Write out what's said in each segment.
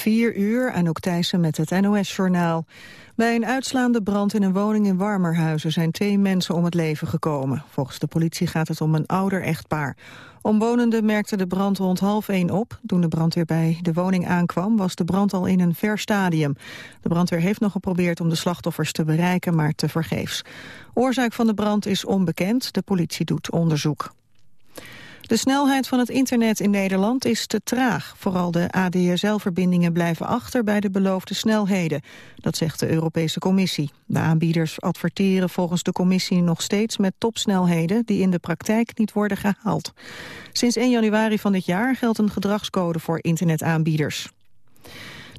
4 uur, en ook Thijssen met het NOS-journaal. Bij een uitslaande brand in een woning in Warmerhuizen zijn twee mensen om het leven gekomen. Volgens de politie gaat het om een ouder echtpaar. Omwonenden merkten de brand rond half één op. Toen de brandweer bij de woning aankwam was de brand al in een ver stadium. De brandweer heeft nog geprobeerd om de slachtoffers te bereiken, maar tevergeefs. Oorzaak van de brand is onbekend. De politie doet onderzoek. De snelheid van het internet in Nederland is te traag. Vooral de ADSL-verbindingen blijven achter bij de beloofde snelheden. Dat zegt de Europese Commissie. De aanbieders adverteren volgens de Commissie nog steeds met topsnelheden... die in de praktijk niet worden gehaald. Sinds 1 januari van dit jaar geldt een gedragscode voor internetaanbieders.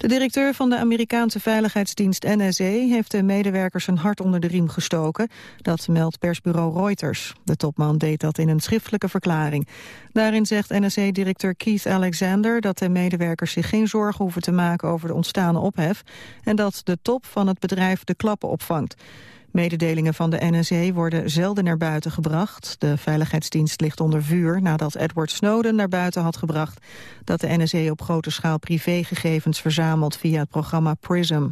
De directeur van de Amerikaanse veiligheidsdienst NSA heeft de medewerkers een hart onder de riem gestoken. Dat meldt persbureau Reuters. De topman deed dat in een schriftelijke verklaring. Daarin zegt NSA-directeur Keith Alexander dat de medewerkers zich geen zorgen hoeven te maken over de ontstane ophef en dat de top van het bedrijf de klappen opvangt. Mededelingen van de NSA worden zelden naar buiten gebracht. De veiligheidsdienst ligt onder vuur nadat Edward Snowden naar buiten had gebracht dat de NSA op grote schaal privégegevens verzamelt via het programma PRISM.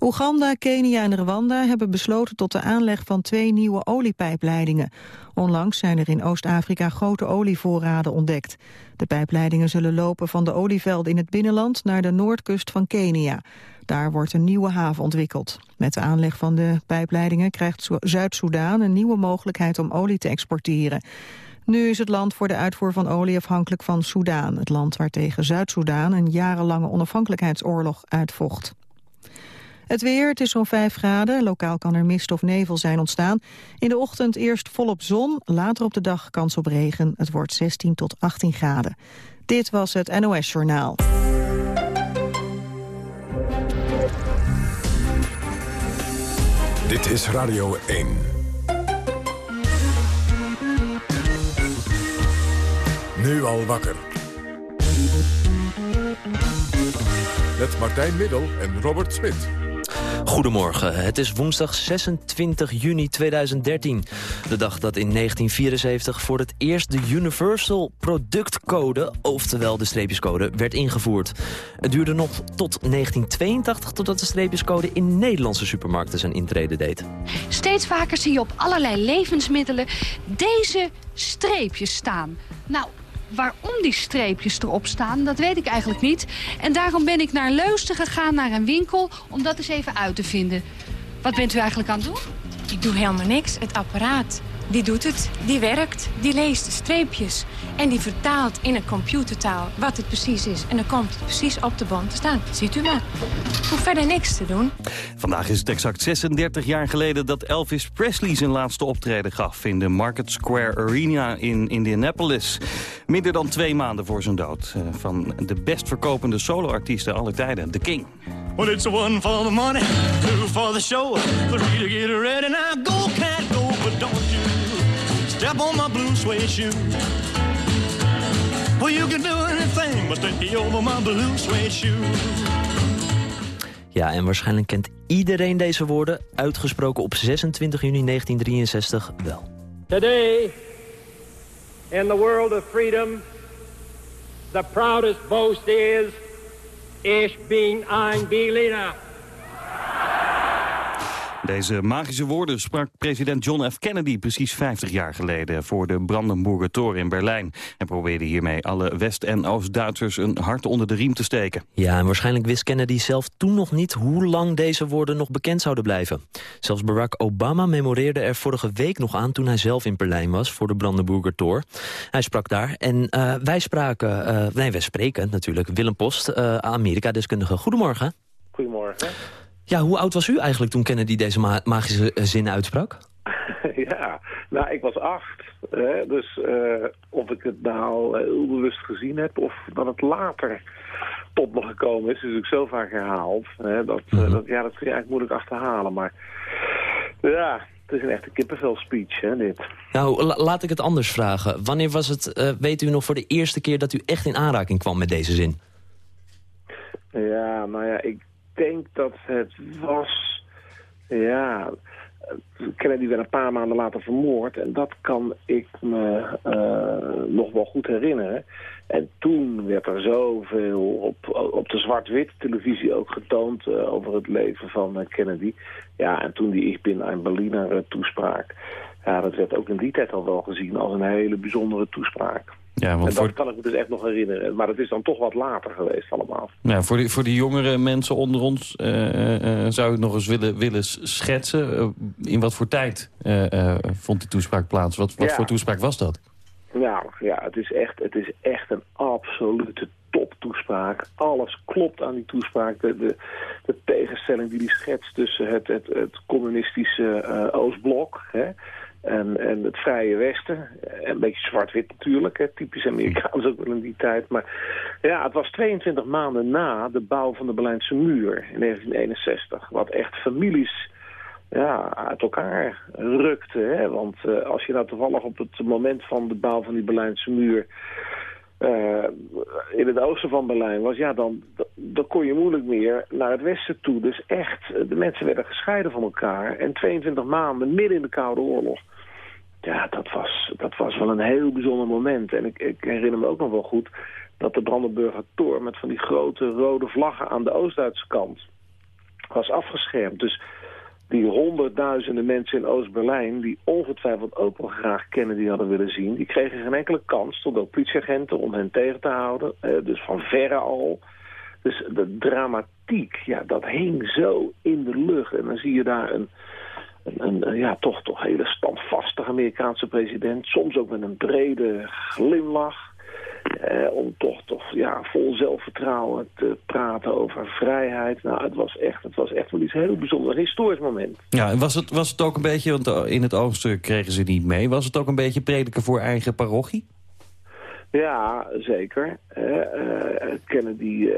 Oeganda, Kenia en Rwanda hebben besloten tot de aanleg van twee nieuwe oliepijpleidingen. Onlangs zijn er in Oost-Afrika grote olievoorraden ontdekt. De pijpleidingen zullen lopen van de olievelden in het binnenland naar de noordkust van Kenia. Daar wordt een nieuwe haven ontwikkeld. Met de aanleg van de pijpleidingen krijgt Zuid-Soedan een nieuwe mogelijkheid om olie te exporteren. Nu is het land voor de uitvoer van olie afhankelijk van Soedan, het land waar tegen Zuid-Soedan een jarenlange onafhankelijkheidsoorlog uitvocht. Het weer, het is zo'n 5 graden. Lokaal kan er mist of nevel zijn ontstaan. In de ochtend eerst volop zon, later op de dag kans op regen. Het wordt 16 tot 18 graden. Dit was het NOS Journaal. Dit is Radio 1. Nu al wakker. Met Martijn Middel en Robert Smit. Goedemorgen, het is woensdag 26 juni 2013. De dag dat in 1974 voor het eerst de Universal Productcode... oftewel de streepjescode, werd ingevoerd. Het duurde nog tot 1982 totdat de streepjescode... in Nederlandse supermarkten zijn intrede deed. Steeds vaker zie je op allerlei levensmiddelen deze streepjes staan. Nou, Waarom die streepjes erop staan, dat weet ik eigenlijk niet. En daarom ben ik naar Leusden gegaan, naar een winkel, om dat eens even uit te vinden. Wat bent u eigenlijk aan het doen? Ik doe helemaal niks. Het apparaat die doet het, die werkt, die leest streepjes. En die vertaalt in een computertaal wat het precies is. En dan komt het precies op de band te staan. Ziet u maar. Ik hoef verder niks te doen. Vandaag is het exact 36 jaar geleden dat Elvis Presley zijn laatste optreden gaf... in de Market Square Arena in Indianapolis. Minder dan twee maanden voor zijn dood. Eh, van de best verkopende soloartiesten aller tijden, The King. Well, it's one for the money, two for the show, three to get ready. Now go, can't go, but don't you step on my blue suede shoe. Well, you can do anything but stay over my blue suede shoe. Ja, en waarschijnlijk kent iedereen deze woorden, uitgesproken op 26 juni 1963, wel. Today, in the world of freedom, the proudest boast is, Ich bin ein Berliner. Deze magische woorden sprak president John F. Kennedy precies 50 jaar geleden voor de Brandenburger Tor in Berlijn. En probeerde hiermee alle West- en Oost-Duitsers een hart onder de riem te steken. Ja, en waarschijnlijk wist Kennedy zelf toen nog niet hoe lang deze woorden nog bekend zouden blijven. Zelfs Barack Obama memoreerde er vorige week nog aan toen hij zelf in Berlijn was voor de Brandenburger Tor. Hij sprak daar en uh, wij spraken, uh, nee wij spreken natuurlijk, Willem Post, uh, Amerika-deskundige. Goedemorgen. Goedemorgen. Ja, hoe oud was u eigenlijk toen Kennedy deze ma magische zin uitsprak? ja, nou, ik was acht. Hè, dus uh, of ik het nou heel bewust gezien heb of dat het later tot me gekomen is, is ook zo vaak herhaald. Hè, dat, mm -hmm. dat, ja, dat kun je eigenlijk moeilijk achterhalen. Maar ja, het is een echte kippenvel speech, hè, dit. Nou, la laat ik het anders vragen. Wanneer was het, uh, weet u nog, voor de eerste keer dat u echt in aanraking kwam met deze zin? Ja, nou ja, ik denk dat het was... Ja, Kennedy werd een paar maanden later vermoord. En dat kan ik me uh, nog wel goed herinneren. En toen werd er zoveel op, op de zwart-wit televisie ook getoond... Uh, over het leven van uh, Kennedy. Ja, en toen die Ik bin ein Berliner toespraak... Ja, dat werd ook in die tijd al wel gezien als een hele bijzondere toespraak. Ja, want en dat voor... kan ik me dus echt nog herinneren. Maar het is dan toch wat later geweest allemaal. Ja, voor, die, voor die jongere mensen onder ons uh, uh, zou ik nog eens willen, willen schetsen. in wat voor tijd vond die toespraak plaats? Wat, wat voor toespraak was dat? Nou ja, het is echt, het is echt een absolute toptoespraak. Alles klopt aan die toespraak. De, de, de tegenstelling die hij schetst tussen het, het, het communistische Oostblok... Hè, en, en het Vrije Westen. Een beetje zwart-wit natuurlijk, hè, typisch Amerikaans ook wel in die tijd. Maar ja, het was 22 maanden na de bouw van de Berlijnse muur in 1961. Wat echt families ja, uit elkaar rukte. Hè? Want uh, als je nou toevallig op het moment van de bouw van die Berlijnse muur... Uh, in het oosten van Berlijn was, ja, dan, dan kon je moeilijk meer naar het westen toe. Dus echt, de mensen werden gescheiden van elkaar. En 22 maanden, midden in de Koude Oorlog ja, dat was, dat was wel een heel bijzonder moment. En ik, ik herinner me ook nog wel goed dat de Brandenburger Tor... met van die grote rode vlaggen aan de Oost-Duitse kant was afgeschermd. Dus die honderdduizenden mensen in Oost-Berlijn... die ongetwijfeld ook wel graag Kennedy hadden willen zien... die kregen geen enkele kans, tot ook politieagenten, om hen tegen te houden. Eh, dus van verre al. Dus de dramatiek, ja, dat hing zo in de lucht. En dan zie je daar een een, ja, toch, toch hele standvastige Amerikaanse president. Soms ook met een brede glimlach. Eh, om toch, toch ja, vol zelfvertrouwen te praten over vrijheid. Nou, het was echt, het was echt wel iets heel bijzonders. Een historisch moment. Ja, en was het, was het ook een beetje, want eh, in het oosten kregen ze niet mee... was het ook een beetje prediken voor eigen parochie? Ja, zeker. Uh, Kennedy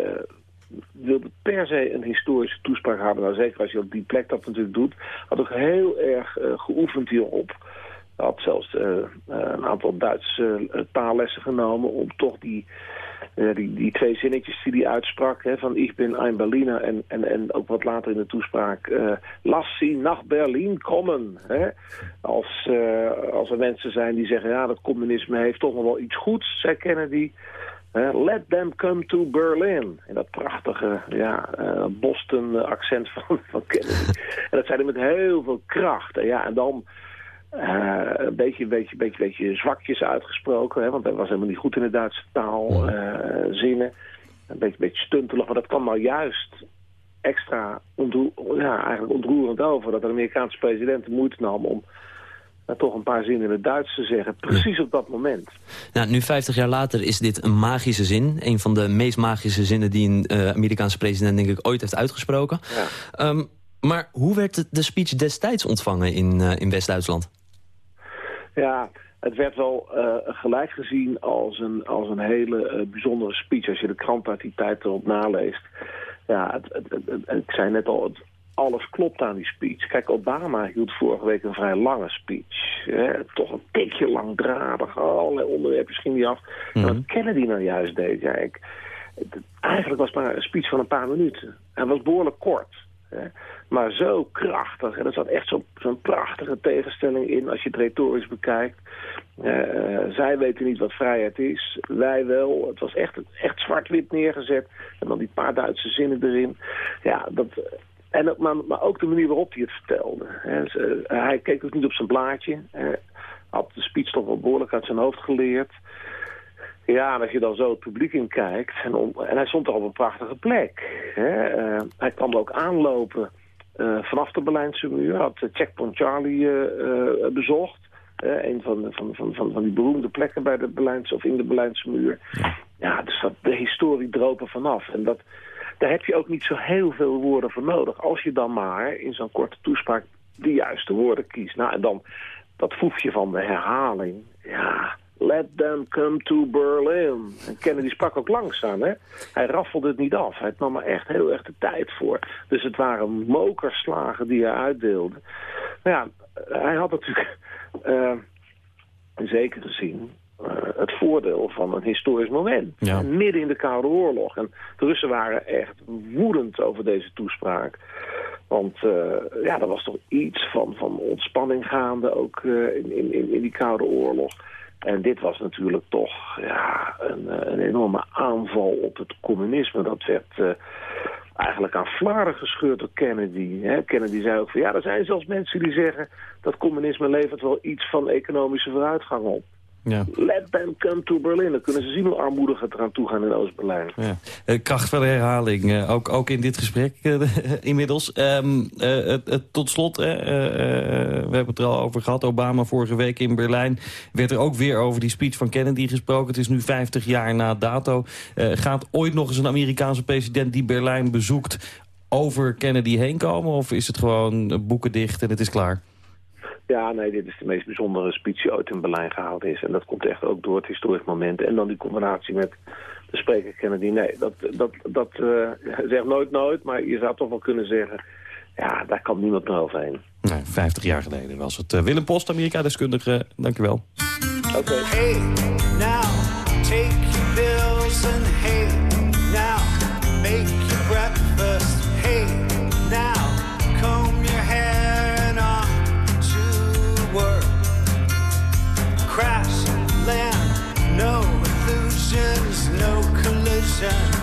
wilde per se een historische toespraak hebben. Nou, zeker als je op die plek dat natuurlijk doet. Had ook heel erg uh, geoefend hierop. Had zelfs uh, een aantal Duitse uh, taallessen genomen om toch die, die, die twee zinnetjes die hij uitsprak. Hè, van ik ben ein Berliner en, en, en ook wat later in de toespraak. Lass sie nach Berlin komen. Hè. Als, als er mensen zijn die zeggen ja dat communisme heeft toch nog wel iets goeds, zei Kennedy. Let them come to Berlin. In dat prachtige ja, uh, Boston-accent van, van Kennedy. en dat zei hij met heel veel kracht. En, ja, en dan uh, een beetje, beetje, beetje, beetje zwakjes uitgesproken. Hè, want hij was helemaal niet goed in de Duitse taal. Uh, zinnen. Een beetje, beetje stuntelig. Maar dat kwam nou juist extra ja, eigenlijk ontroerend over. Dat de Amerikaanse president de moeite nam om toch een paar zinnen in het Duits te zeggen. Precies op dat moment. Nou, nu 50 jaar later is dit een magische zin. Een van de meest magische zinnen die een uh, Amerikaanse president denk ik ooit heeft uitgesproken. Ja. Um, maar hoe werd de speech destijds ontvangen in, uh, in West-Duitsland? Ja, het werd wel uh, gelijk gezien als een, als een hele bijzondere speech. Als je de krant uit die tijd erop naleest. Ja, het, het, het, ik zei net al, alles klopt aan die speech. Kijk, Obama hield vorige week een vrij lange speech. Hè? Toch een tikje langdradig, allerlei onderwerpen ging hij af. Mm -hmm. En wat Kennedy nou juist deed, ja, ik, eigenlijk was het maar een speech van een paar minuten. Hij was behoorlijk kort. Hè? Maar zo krachtig. En er zat echt zo'n zo prachtige tegenstelling in als je het retorisch bekijkt. Uh, zij weten niet wat vrijheid is. Wij wel. Het was echt, echt zwart-wit neergezet. En dan die paar Duitse zinnen erin. Ja, dat, en, maar, maar ook de manier waarop hij het vertelde. Eh, hij keek ook niet op zijn blaadje. Hij had de speech toch wel behoorlijk uit zijn hoofd geleerd. Ja, als je dan zo het publiek in kijkt... En, en hij stond er op een prachtige plek. Hè. Uh, hij kwam er ook aanlopen uh, vanaf de Berlijnse muur. Hij had Checkpoint Charlie bezocht. een van, van, van, van, van die beroemde plekken bij de Berlijnse, of in de Berlijnse muur. Ja, dus dat, de historie droop er vanaf. En dat, daar heb je ook niet zo heel veel woorden voor nodig. Als je dan maar in zo'n korte toespraak de juiste woorden kiest. Nou, en dan dat voefje van de herhaling. Ja, let them come to Berlin. En Kennedy sprak ook langzaam, hè. Hij raffelde het niet af. Hij nam er echt heel erg de tijd voor. Dus het waren mokerslagen die hij uitdeelde. Nou ja, hij had natuurlijk... Uh, zeker gezien het voordeel van een historisch moment. Ja. Midden in de Koude Oorlog. En de Russen waren echt woedend over deze toespraak. Want uh, ja, er was toch iets van, van ontspanning gaande, ook uh, in, in, in die Koude Oorlog. En dit was natuurlijk toch ja, een, een enorme aanval op het communisme. Dat werd uh, eigenlijk aan flaren gescheurd door Kennedy. Hè? Kennedy zei ook van ja, er zijn zelfs mensen die zeggen... dat communisme levert wel iets van economische vooruitgang op. Ja. Let them come to Berlin. Dan kunnen ze zien hoe armoedig het eraan toe gaan in Oost-Berlijn. Ja. Uh, kracht van de herhaling, uh, ook, ook in dit gesprek uh, inmiddels. Um, tot slot, we hebben het er al over gehad. Obama vorige week in Berlijn werd er ook weer over die speech van Kennedy gesproken. Het is nu 50 jaar na dato. gaat ooit nog eens een Amerikaanse president die Berlijn bezoekt over Kennedy heen komen? Of is het gewoon boeken dicht en het is klaar? Ja, nee, dit is de meest bijzondere speech die ooit in Berlijn gehaald is. En dat komt echt ook door het historisch moment. En dan die combinatie met de spreker Kennedy. Nee, dat, dat, dat uh, zegt nooit nooit, maar je zou toch wel kunnen zeggen... ja, daar kan niemand meer overheen. Nee, 50 jaar geleden was het. Uh, Willem Post, Amerika-deskundige, dank u wel. Oké. Okay. Hey, now, take your bills and hey, sunshine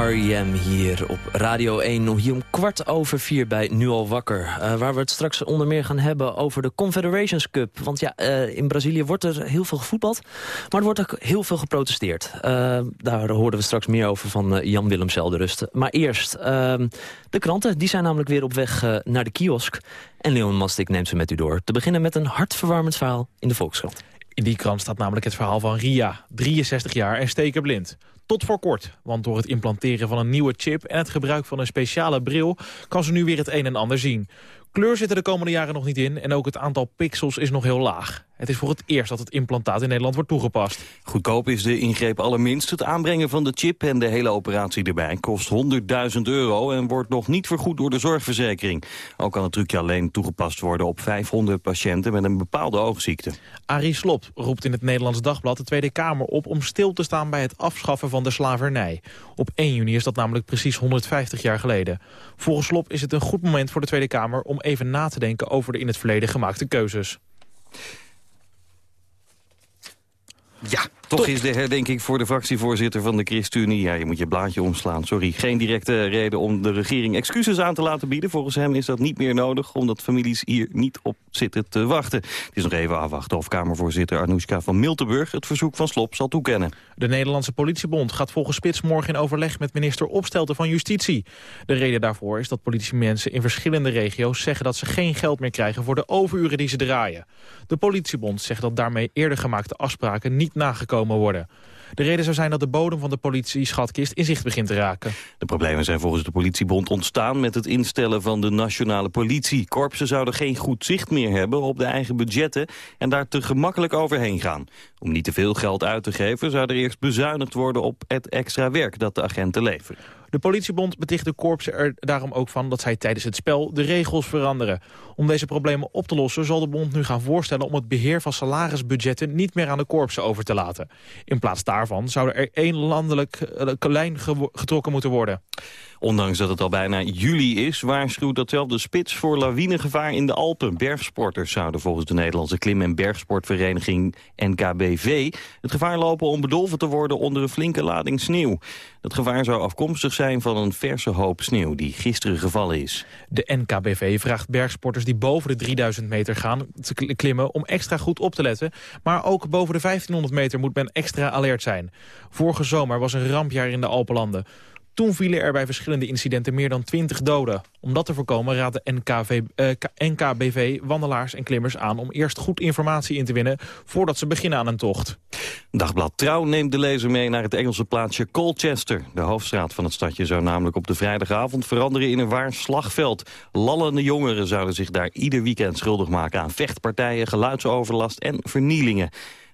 R.E.M. hier op Radio 1. Hier om kwart over vier bij Nu al wakker. Uh, waar we het straks onder meer gaan hebben over de Confederations Cup. Want ja, uh, in Brazilië wordt er heel veel gevoetbald. Maar er wordt ook heel veel geprotesteerd. Uh, daar hoorden we straks meer over van Jan-Willem Zelderust. Maar eerst, ehm, de kranten die zijn namelijk weer op weg naar de kiosk. En Leon Mastik neemt ze met u door. Te beginnen met een hartverwarmend verhaal in de Volkskrant. In die krant staat namelijk het verhaal van Ria, 63 jaar en stekenblind. Tot voor kort, want door het implanteren van een nieuwe chip... en het gebruik van een speciale bril kan ze nu weer het een en ander zien. Kleur zit er de komende jaren nog niet in en ook het aantal pixels is nog heel laag. Het is voor het eerst dat het implantaat in Nederland wordt toegepast. Goedkoop is de ingreep allerminst. Het aanbrengen van de chip en de hele operatie erbij kost 100.000 euro... en wordt nog niet vergoed door de zorgverzekering. Ook kan het trucje alleen toegepast worden op 500 patiënten... met een bepaalde oogziekte. Arie Slop roept in het Nederlands Dagblad de Tweede Kamer op... om stil te staan bij het afschaffen van de slavernij. Op 1 juni is dat namelijk precies 150 jaar geleden. Volgens Slop is het een goed moment voor de Tweede Kamer... om even na te denken over de in het verleden gemaakte keuzes. Ja, toch is de herdenking voor de fractievoorzitter van de ChristenUnie... ja, je moet je blaadje omslaan, sorry. Geen directe reden om de regering excuses aan te laten bieden. Volgens hem is dat niet meer nodig, omdat families hier niet op zitten te wachten. Het is nog even afwachten of Kamervoorzitter Arnoeska van Miltenburg... het verzoek van Slop zal toekennen. De Nederlandse politiebond gaat volgens Spits morgen in overleg... met minister Opstelten van Justitie. De reden daarvoor is dat politiemensen in verschillende regio's... zeggen dat ze geen geld meer krijgen voor de overuren die ze draaien. De politiebond zegt dat daarmee eerder gemaakte afspraken niet nagekomen worden. De reden zou zijn dat de bodem van de politie-schatkist in zicht begint te raken. De problemen zijn volgens de politiebond ontstaan met het instellen van de nationale politie. Korpsen zouden geen goed zicht meer hebben op de eigen budgetten en daar te gemakkelijk overheen gaan. Om niet te veel geld uit te geven zou er eerst bezuinigd worden op het extra werk dat de agenten leveren. De politiebond beticht de korpsen er daarom ook van dat zij tijdens het spel de regels veranderen. Om deze problemen op te lossen zal de bond nu gaan voorstellen om het beheer van salarisbudgetten niet meer aan de korpsen over te laten. In plaats daarvan zou er één landelijk eh, lijn getrokken moeten worden. Ondanks dat het al bijna juli is, waarschuwt datzelfde spits voor lawinegevaar in de Alpen. Bergsporters zouden volgens de Nederlandse klim- en bergsportvereniging NKBV het gevaar lopen om bedolven te worden onder een flinke lading sneeuw. Dat gevaar zou afkomstig zijn van een verse hoop sneeuw die gisteren gevallen is. De NKBV vraagt bergsporters die boven de 3000 meter gaan klimmen om extra goed op te letten. Maar ook boven de 1500 meter moet men extra alert zijn. Vorige zomer was een rampjaar in de Alpenlanden. Toen vielen er bij verschillende incidenten meer dan 20 doden. Om dat te voorkomen raadt de NKV, eh, NKBV wandelaars en klimmers aan... om eerst goed informatie in te winnen voordat ze beginnen aan een tocht. Dagblad Trouw neemt de lezer mee naar het Engelse plaatsje Colchester. De hoofdstraat van het stadje zou namelijk op de vrijdagavond veranderen in een waar slagveld. Lallende jongeren zouden zich daar ieder weekend schuldig maken aan vechtpartijen, geluidsoverlast en vernielingen.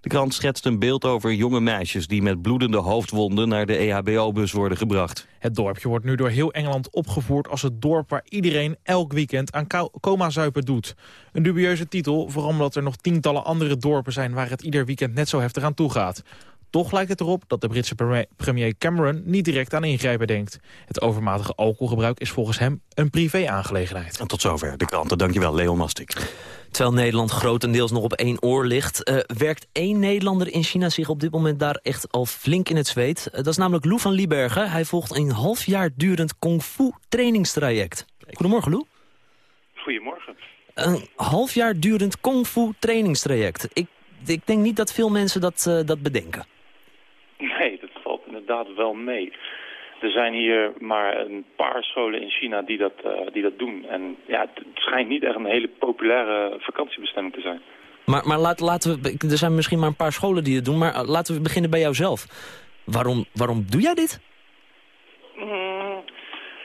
De krant schetst een beeld over jonge meisjes die met bloedende hoofdwonden naar de EHBO-bus worden gebracht. Het dorpje wordt nu door heel Engeland opgevoerd als het dorp waar iedereen elk weekend aan coma-zuipen doet. Een dubieuze titel, vooral omdat er nog tientallen andere dorpen zijn waar het ieder weekend net zo heftig aan toe gaat. Toch lijkt het erop dat de Britse premier Cameron niet direct aan ingrijpen denkt. Het overmatige alcoholgebruik is volgens hem een privé-aangelegenheid. En tot zover de kranten. Dankjewel, Leon Mastik. Terwijl Nederland grotendeels nog op één oor ligt... Uh, werkt één Nederlander in China zich op dit moment daar echt al flink in het zweet. Uh, dat is namelijk Lou van Liebergen. Hij volgt een half jaar durend kung fu trainingstraject. Goedemorgen, Lou. Goedemorgen. Een half jaar durend kung fu trainingstraject. Ik, ik denk niet dat veel mensen dat, uh, dat bedenken. Nee, dat valt inderdaad wel mee. Er zijn hier maar een paar scholen in China die dat, uh, die dat doen. En ja, het schijnt niet echt een hele populaire vakantiebestemming te zijn. Maar, maar laat, laten we, er zijn misschien maar een paar scholen die het doen, maar eh, laten we beginnen bij jouzelf. Waarom, waarom doe jij dit? Mm,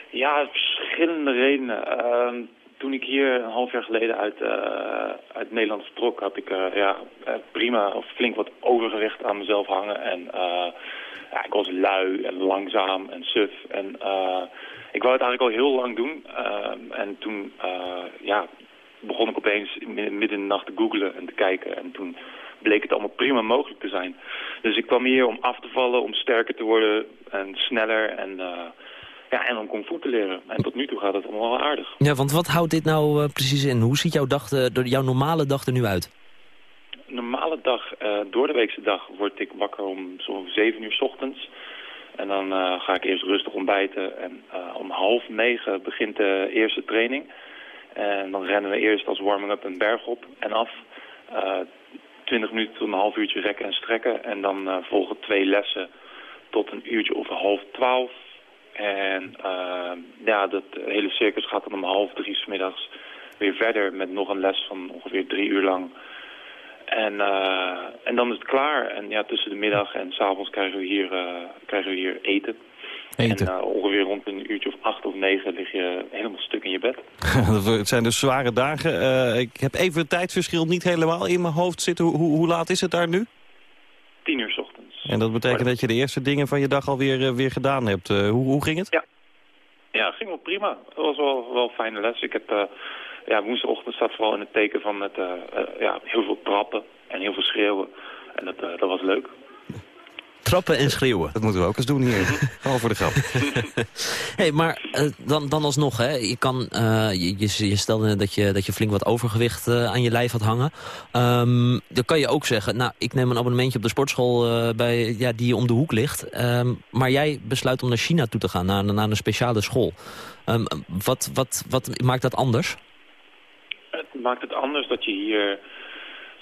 ja, verschillende redenen. Uh, toen ik hier een half jaar geleden uit, uh, uit Nederland vertrok, had ik ja, prima of flink wat overgewicht aan mezelf hangen. En ja, ik was lui en langzaam en suf. En uh, ik wou het eigenlijk al heel lang doen. Uh, en toen uh, ja, begon ik opeens midden in de nacht te googlen en te kijken. En toen bleek het allemaal prima mogelijk te zijn. Dus ik kwam hier om af te vallen, om sterker te worden en sneller en... Ja, en om fu te leren. En tot nu toe gaat het allemaal wel aardig. Ja, want wat houdt dit nou precies in? Hoe ziet jouw, dag, jouw normale dag er nu uit? Normale dag, uh, door de weekse dag, word ik wakker om zo'n 7 uur s ochtends. En dan ga ik eerst rustig ontbijten. En om half negen begint de eerste training. En dan rennen we eerst als warming-up een berg op en af. 20 minuten tot een half uurtje rekken en strekken. En dan volgen twee lessen tot een uurtje of half twaalf. En ja, dat hele circus gaat dan om half drie s middags weer verder met nog een les van ongeveer drie uur lang. En, uh, en dan is het klaar. En ja, tussen de middag en s'avonds krijgen, we hier, krijgen we hier eten. Eten. En uh, ongeveer rond een uurtje of acht of negen lig je helemaal stuk in je bed. het zijn dus zware dagen. Ik heb even het tijdsverschil niet helemaal in mijn hoofd zitten. Hoe, hoe laat is het daar nu? Tien uur s ochtends. En dat betekent dat je de eerste dingen van je dag alweer weer gedaan hebt. hoe, hoe ging het? Ja. ja, het ging wel prima. Het was wel, wel een fijne les. Ik heb, ja, woensdagochtend staat vooral in het teken van het, ja, heel veel trappen en heel veel schreeuwen. En dat, dat was leuk. Trappen en schreeuwen. Dat moeten we ook eens doen hier. Gewoon voor de grap. hey, maar uh, dan, dan alsnog, hè. Je, kan, uh, je, je, stelde dat je, dat je flink wat overgewicht uh, aan je lijf had hangen. Um, dan kan je ook zeggen, nou, ik neem een abonnementje op de sportschool bij, ja, die om de hoek ligt. Um, maar jij besluit om naar China toe te gaan, naar, naar een speciale school. Um, wat, wat, wat maakt dat anders? Het maakt het anders dat je hier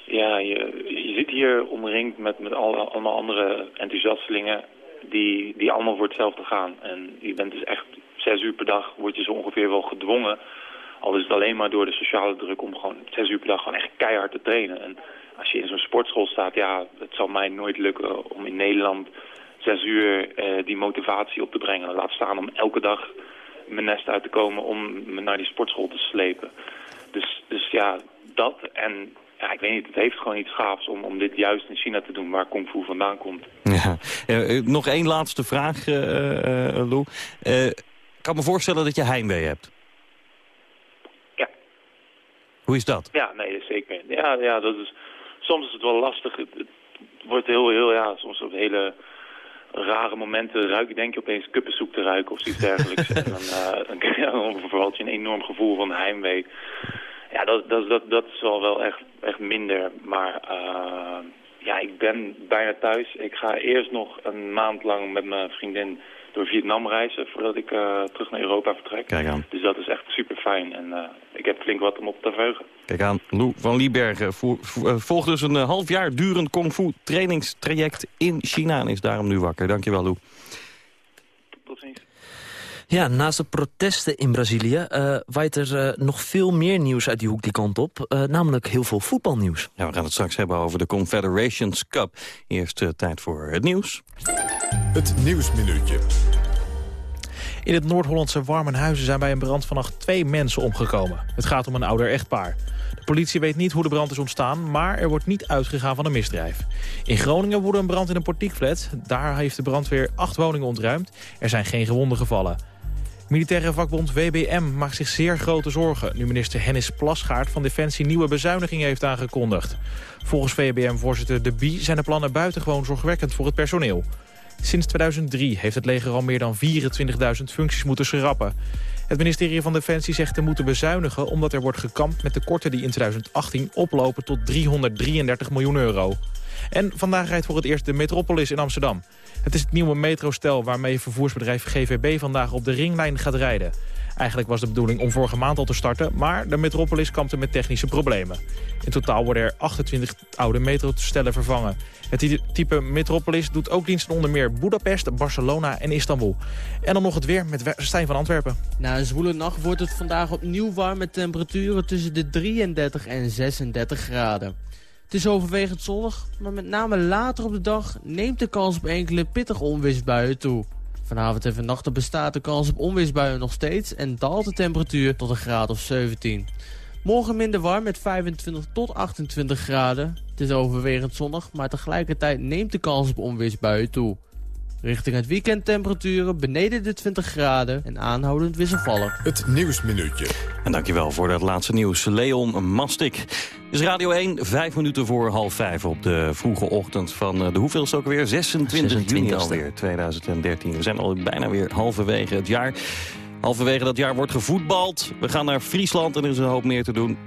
ja, je, zit hier omringd met, met alle, allemaal andere enthousiastelingen die, die allemaal voor hetzelfde gaan. En je bent dus echt zes uur per dag, word je zo ongeveer wel gedwongen. Al is het alleen maar door de sociale druk om gewoon zes uur per dag gewoon echt keihard te trainen. En als je in zo'n sportschool staat, ja, het zal mij nooit lukken om in Nederland zes uur eh, die motivatie op te brengen. Laat staan om elke dag mijn nest uit te komen om me naar die sportschool te slepen. Dus, dus ja, dat en ja, ik weet niet, het heeft gewoon iets gaafs om, om dit juist in China te doen, waar kung fu vandaan komt. Ja. Uh, nog één laatste vraag, uh, Lou. ik kan me voorstellen dat je heimwee hebt. Ja. Hoe is dat? Ja, nee, zeker. Ja, ja dat is, soms is het wel lastig. Het, het wordt heel, heel, ja, soms op hele rare momenten ruik, denk je opeens kuppensoep te ruiken of zoiets dergelijks. en dan, uh, dan, ja, dan vervalt je een enorm gevoel van heimwee. Ja, dat, dat, dat, dat is wel, wel echt, echt minder. Maar uh, ja, ik ben bijna thuis. Ik ga eerst nog een maand lang met mijn vriendin door Vietnam reizen voordat ik uh, terug naar Europa vertrek. Kijk aan. Dus dat is echt super fijn en uh, ik heb flink wat om op te verheugen. Kijk aan, Lou van Liebergen volgt dus een half jaar durend kung fu trainingstraject in China en is daarom nu wakker. Dankjewel Lou. Tot ziens. Ja, naast de protesten in Brazilië uh, waait er uh, nog veel meer nieuws uit die hoek die kant op. Uh, namelijk heel veel voetbalnieuws. Ja, we gaan het straks hebben over de Confederations Cup. Eerst tijd voor het nieuws. Het Nieuwsminuutje. In het Noord-Hollandse Warmenhuizen zijn bij een brand vannacht twee mensen omgekomen. Het gaat om een ouder echtpaar. De politie weet niet hoe de brand is ontstaan, maar er wordt niet uitgegaan van een misdrijf. In Groningen woedde een brand in een portiekflat. Daar heeft de brandweer acht woningen ontruimd. Er zijn geen gewonden gevallen. Militaire vakbond WBM maakt zich zeer grote zorgen... nu minister Hennis Plasgaard van Defensie nieuwe bezuinigingen heeft aangekondigd. Volgens WBM-voorzitter De Bie zijn de plannen buitengewoon zorgwekkend voor het personeel. Sinds 2003 heeft het leger al meer dan 24.000 functies moeten schrappen. Het ministerie van Defensie zegt te moeten bezuinigen... omdat er wordt gekampt met tekorten die in 2018 oplopen tot 333 miljoen euro. En vandaag rijdt voor het eerst de Metropolis in Amsterdam. Het is het nieuwe metrostel waarmee vervoersbedrijf GVB vandaag op de ringlijn gaat rijden. Eigenlijk was de bedoeling om vorige maand al te starten, maar de Metropolis kampte met technische problemen. In totaal worden er 28 oude metrostellen vervangen. Het type Metropolis doet ook dienst onder meer Budapest, Barcelona en Istanbul. En dan nog het weer met Stijn van Antwerpen. Na een zwoele nacht wordt het vandaag opnieuw warm met temperaturen tussen de 33 en 36 graden. Het is overwegend zonnig, maar met name later op de dag neemt de kans op enkele pittige onweersbuien toe. Vanavond en vannacht bestaat de kans op onweersbuien nog steeds en daalt de temperatuur tot een graad of 17. Morgen minder warm met 25 tot 28 graden. Het is overwegend zonnig, maar tegelijkertijd neemt de kans op onweersbuien toe. Richting het weekend temperaturen beneden de 20 graden en aanhoudend wisselvallig. Het Nieuwsminuutje. En dankjewel voor dat laatste nieuws. Leon Mastik. is Radio 1, vijf minuten voor half vijf op de vroege ochtend van eh, de hoeveelste ook weer? 26, 26 juni alweer, 2013. We zijn al bijna weer halverwege het jaar. Halverwege dat jaar wordt gevoetbald. We gaan naar Friesland en er is een hoop meer te doen.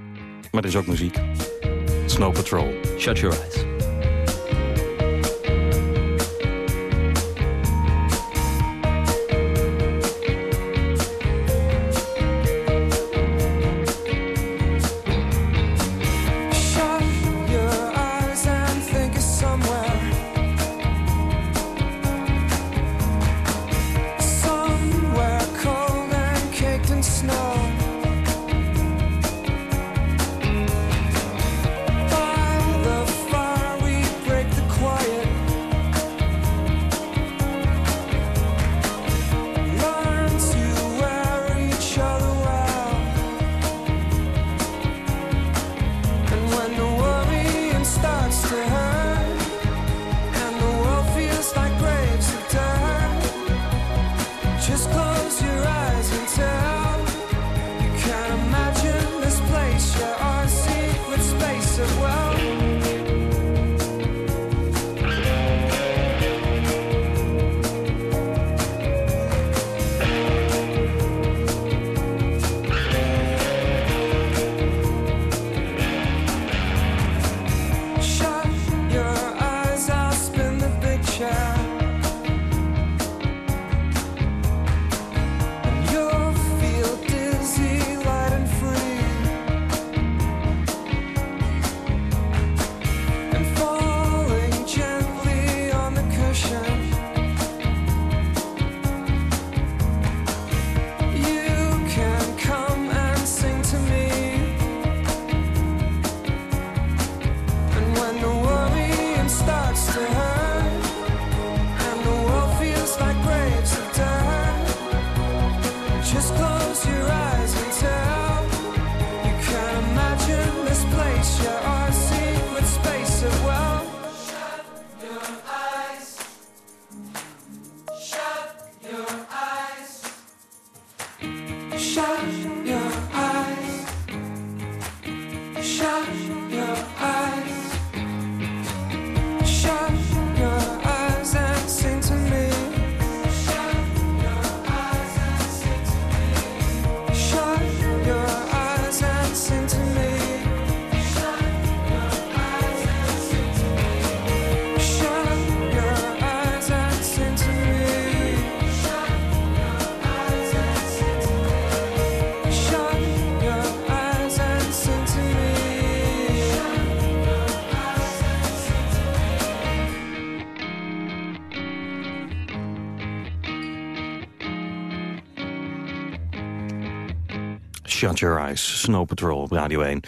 Maar er is ook muziek. Snow Patrol. Shut your eyes. Shut Snow Patrol op Radio 1.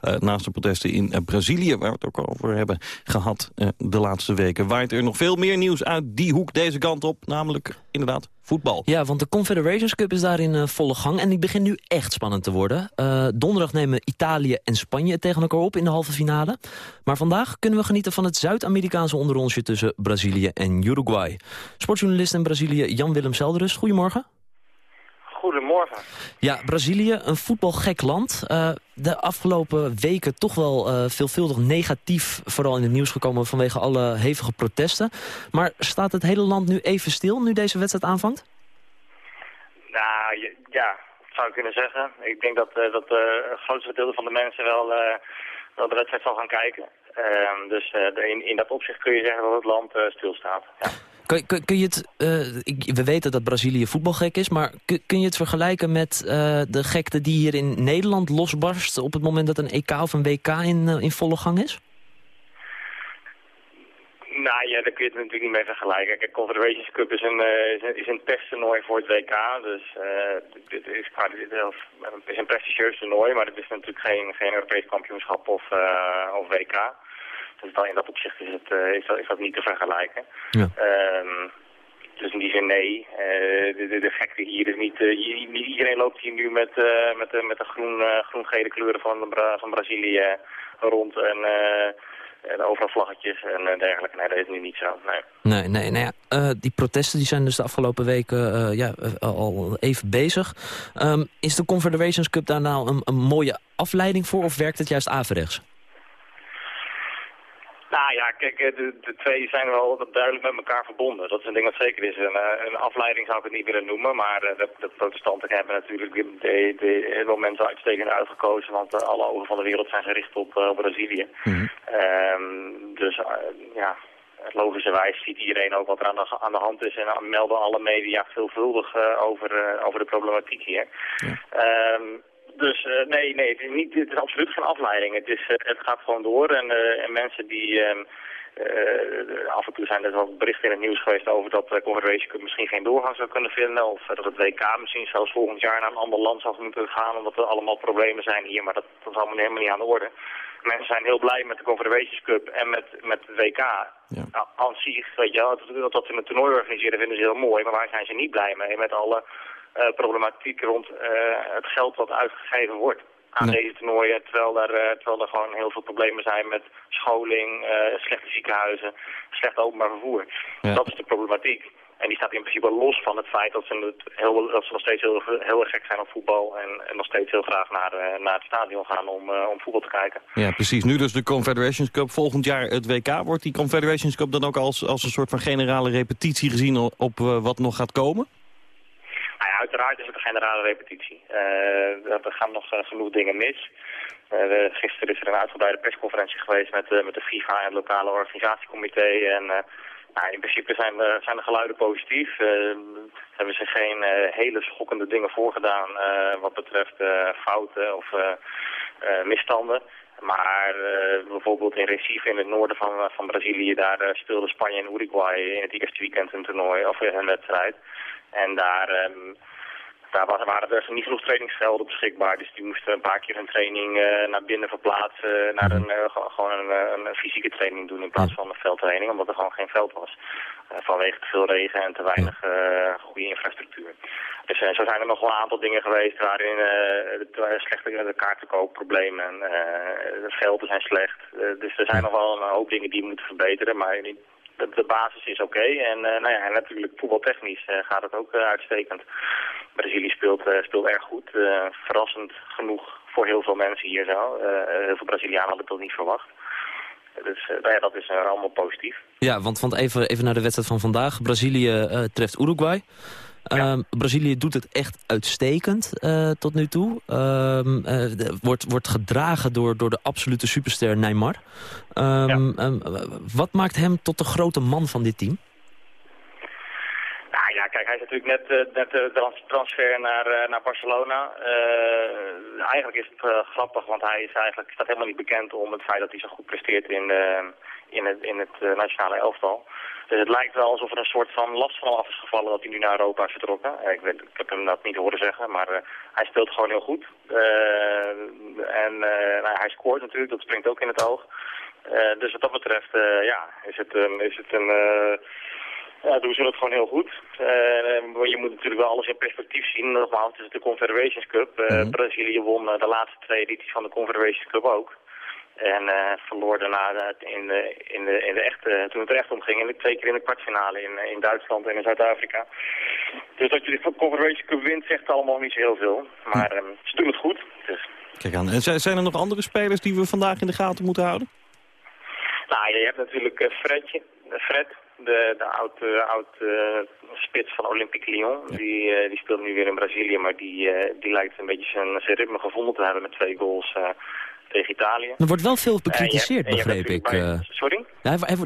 Eh, naast de protesten in eh, Brazilië, waar we het ook over hebben gehad eh, de laatste weken... waait er nog veel meer nieuws uit die hoek deze kant op. Namelijk, inderdaad, voetbal. Ja, want de Confederations Cup is daar in volle gang. En die begint nu echt spannend te worden. Donderdag nemen Italië en Spanje tegen elkaar op in de halve finale. Maar vandaag kunnen we genieten van het Zuid-Amerikaanse onderrondje... tussen Brazilië en Uruguay. Sportjournalist in Brazilië Jan-Willem Zelderus, goedemorgen. Goedemorgen. Ja, Brazilië, een voetbalgek land. Eh, de afgelopen weken toch wel eh, veelvuldig negatief... vooral in het nieuws gekomen vanwege alle hevige protesten. Maar staat het hele land nu even stil, nu deze wedstrijd aanvangt? Nou, ja, zou ik kunnen zeggen. Ik denk dat, eh, dat het grootste gedeelte van de mensen wel, wel de wedstrijd zal gaan kijken. Ehm, dus in, in dat opzicht kun je zeggen dat het land stilstaat. Ja. Kun, kun, kun je het, eh, we weten dat Brazilië voetbalgek is, maar kun, je het vergelijken met eh, de gekte die hier in Nederland losbarst op het moment dat een EK of een WK in, eh, in volle gang is? Nou ja, daar kun je het natuurlijk niet mee vergelijken. Kijk, Confederations Cup is een, eh, is een, testtoernooi voor het WK. Dus dit is, is een prestigieus toernooi, maar het is natuurlijk geen, geen Europees kampioenschap of, of WK. Dus dan in dat opzicht is, het, eh, is, dat, is dat niet te vergelijken. Ja. Ehm, dus in die zin nee. Eh, de, de, de gekte hier is niet, eh, niet iedereen loopt hier nu met, met, de, met de groen, groen-gele kleuren van, Bra- van Brazilië rond en, en overal vlaggetjes en dergelijke. Nee, dat is nu niet zo. Nee. Nee, nee, nou ja, die protesten die zijn dus de afgelopen weken ja, al even bezig. Ehm, is de Confederations Cup daar nou een, een mooie afleiding voor of werkt het juist averechts? Nou ja, kijk, eh, de, de twee zijn wel duidelijk met elkaar verbonden. Dat is een ding wat zeker is. Een, eh, een afleiding zou ik het niet willen noemen, maar eh, de, de protestanten hebben natuurlijk de, de, de, het moment uitstekend uitgekozen, want alle ogen van de wereld zijn gericht op, Brazilië. Ehm, dus eh, ja, logischerwijs ziet iedereen ook wat er aan de, aan de hand is en melden alle media veelvuldig eh, over, over de problematiek hier. Ehm, dus eh, nee, nee het, is niet, het is absoluut geen afleiding. Het, is, eh, het gaat gewoon door en, eh, en mensen die... ehm, eh, af en toe zijn er wel berichten in het nieuws geweest over dat de Confederation Cup misschien geen doorgang zou kunnen vinden. Of dat het WK misschien zelfs volgend jaar naar een ander land zou moeten gaan omdat er allemaal problemen zijn hier. Maar dat, dat is allemaal helemaal niet aan de orde. Mensen zijn heel blij met de Confederations Cup en met, met het WK. Nou, aan zich, weet je wel, dat, dat ze een toernooi organiseren vinden ze heel mooi. Maar waar zijn ze niet blij mee? Met alle problematiek rond eh, het geld wat uitgegeven wordt aan Nee. deze toernooien. Terwijl er, eh, terwijl er gewoon heel veel problemen zijn met scholing, eh, slechte ziekenhuizen, slecht openbaar vervoer. Ja. Dat is de problematiek. En die staat in principe los van het feit dat ze, het heel, dat ze nog steeds heel, heel erg gek zijn op voetbal. En, en nog steeds heel graag naar, eh, naar het stadion gaan om, eh, om voetbal te kijken. Ja, precies. Nu dus de Confederations Cup. Volgend jaar het WK. Wordt die Confederations Cup dan ook als, als een soort van generale repetitie gezien op, eh, wat nog gaat komen? Nou uiteraard is het een generale repetitie. Eh, er gaan nog eh, genoeg dingen mis. Eh, gisteren is er een uitgebreide persconferentie geweest met, eh, met de FIFA en het lokale organisatiecomité. En eh, nou, in principe zijn zijn de geluiden positief. Eh, hebben ze geen eh, hele schokkende dingen voorgedaan eh, wat betreft eh, fouten of eh, eh, misstanden. Maar eh, bijvoorbeeld in Recife in het noorden van, van Brazilië, daar eh, speelden Spanje en Uruguay in het eerste weekend een toernooi of een wedstrijd. En daar, ehm, daar waren er niet genoeg trainingsgelden beschikbaar. Dus die moesten een paar keer hun training eh, naar binnen verplaatsen. Naar een, eh, ge- gewoon een, eh, een fysieke training doen in plaats van een veldtraining. Omdat er gewoon geen veld was. Vanwege te veel regen en te weinig goede infrastructuur. Dus zo zijn er nog wel een aantal dingen geweest waarin waren slechte de kaartverkoopproblemen. en eh, de velden zijn slecht. Dus er zijn nog wel een hoop dingen die moeten verbeteren. Maar de, de basis is oké. En eh, nou ja, natuurlijk voetbaltechnisch eh, gaat het ook eh, uitstekend. Brazilië speelt, speelt erg goed. Verrassend genoeg voor heel veel mensen hier zo. Heel veel Brazilianen hadden dat niet verwacht. Dus nou ja, dat is allemaal positief. Ja, want, want even, even naar de wedstrijd van vandaag. Brazilië treft Uruguay. Ehm, Brazilië doet het echt uitstekend eh, tot nu toe. Ehm, eh, de- wordt, wordt gedragen door, door de absolute superster Neymar. Ehm, wat maakt hem tot de grote man van dit team? Nou ja, kijk, hij is natuurlijk net, eh, net de trans- transfer naar, naar Barcelona. Eigenlijk is het grappig, want hij is eigenlijk, staat helemaal niet bekend om het feit dat hij zo goed presteert in, in het, in het nationale elftal. Dus het lijkt wel alsof er een soort van last van af is gevallen dat hij nu naar Europa is vertrokken. Eh, Ik, weet, ik heb hem dat niet horen zeggen, maar eh, hij speelt gewoon heel goed. Eh, en nou, hij scoort natuurlijk, dat springt ook in het oog. Dus wat dat betreft, ja, is het, een is het een... ja, doen ze het gewoon heel goed. Je moet natuurlijk wel alles in perspectief zien. Nogmaals, het is de Confederations Cup. Eh, Brazilië won de laatste twee edities van de Confederations Cup ook. En eh, verloor daarna in, de, in, de, in de echte, toen het er echt om ging, in de, twee keer in de kwartfinale in, eh, in Duitsland en in Zuid-Afrika. Dus dat je de Confederations Cup wint, zegt allemaal niet zo heel veel. Maar eh, ze doen het goed. Dus. Kijk aan. En zijn, er nog andere spelers die we vandaag in de gaten moeten houden? Nou, je hebt natuurlijk eh, Fredje, Fred, de, de oud, eh, oud eh, spits van Olympique Lyon. Die, die speelt nu weer in Brazilië, maar die, die lijkt een beetje zijn, zijn ritme gevonden te hebben met twee goals tegen Italië. Er wordt wel veel hebt- bekritiseerd, hebt begreep ik. bij- eh. Sorry?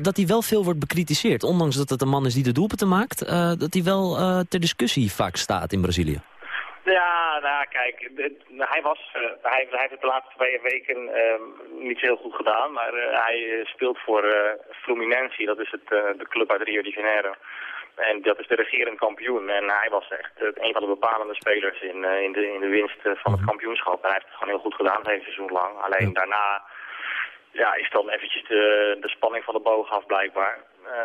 Dat hij wel veel wordt bekritiseerd. Ondanks dat het een man is die de doelpunten maakt... eh, dat hij wel eh, ter discussie vaak staat in Brazilië. Ja, nou kijk, hij, was, eh, hij, hij heeft het de laatste twee weken eh, niet zo heel goed gedaan. Maar eh, hij eh, speelt voor eh, Fluminense, dat is het, eh, de club uit Rio de Janeiro. En dat is de regerend kampioen. En hij was echt eh, een van de bepalende spelers in, eh, in, de, in de winst eh, van het kampioenschap. En hij heeft het gewoon heel goed gedaan het hele seizoen lang. Alleen daarna ja, is dan eventjes de, de spanning van de boog af blijkbaar.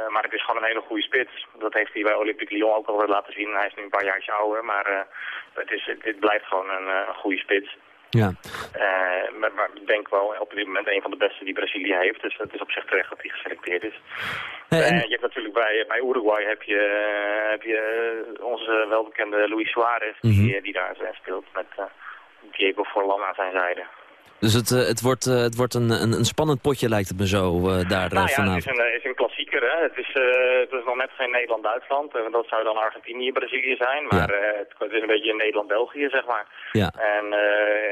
Maar het is gewoon een hele goede spits. Dat heeft hij bij Olympique Lyon ook al laten zien. Hij is nu een paar jaar ouder, maar het, is, het, het blijft gewoon een, een goede spits. Ja. Eh, maar, maar ik denk wel op dit moment een van de beste die Brazilië heeft. Dus het is op zich terecht dat hij geselecteerd is. Eh, en- Eh, je hebt natuurlijk bij, bij Uruguay heb je, heb je onze welbekende Luis Suarez die, Mhm. die daar speelt met Diego Forlan aan zijn zijde. Dus het, eh, het wordt, eh, het wordt een, een, een spannend potje, lijkt het me zo, eh, daar Nou ja, het is een, is een klassieker. Hè? Het, is, het is nog net geen Nederland-Duitsland. Dat zou dan Argentinië-Brazilië zijn. Maar het, het is een beetje Nederland-België, zeg maar. Ja. En,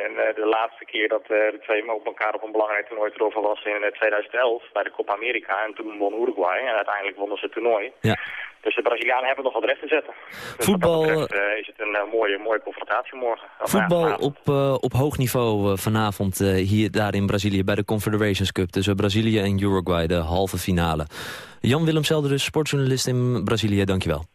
en, de laatste keer dat de twee op elkaar op een belangrijk toernooi getroffen was in eh, 2011 bij de Copa America. En toen won Uruguay en uiteindelijk wonnen ze het toernooi. Ja. Dus de Brazilianen hebben nog wat recht te zetten. Dus Voetbal, betreft, eh, is het een eh, mooie, mooie confrontatie morgen. Ja, Voetbal op, eh, op hoog niveau vanavond hier daar in Brazilië bij de Confederations Cup tussen Brazilië en Uruguay, de halve finale. Jan Willem Zelder, sportjournalist in Brazilië, dankjewel.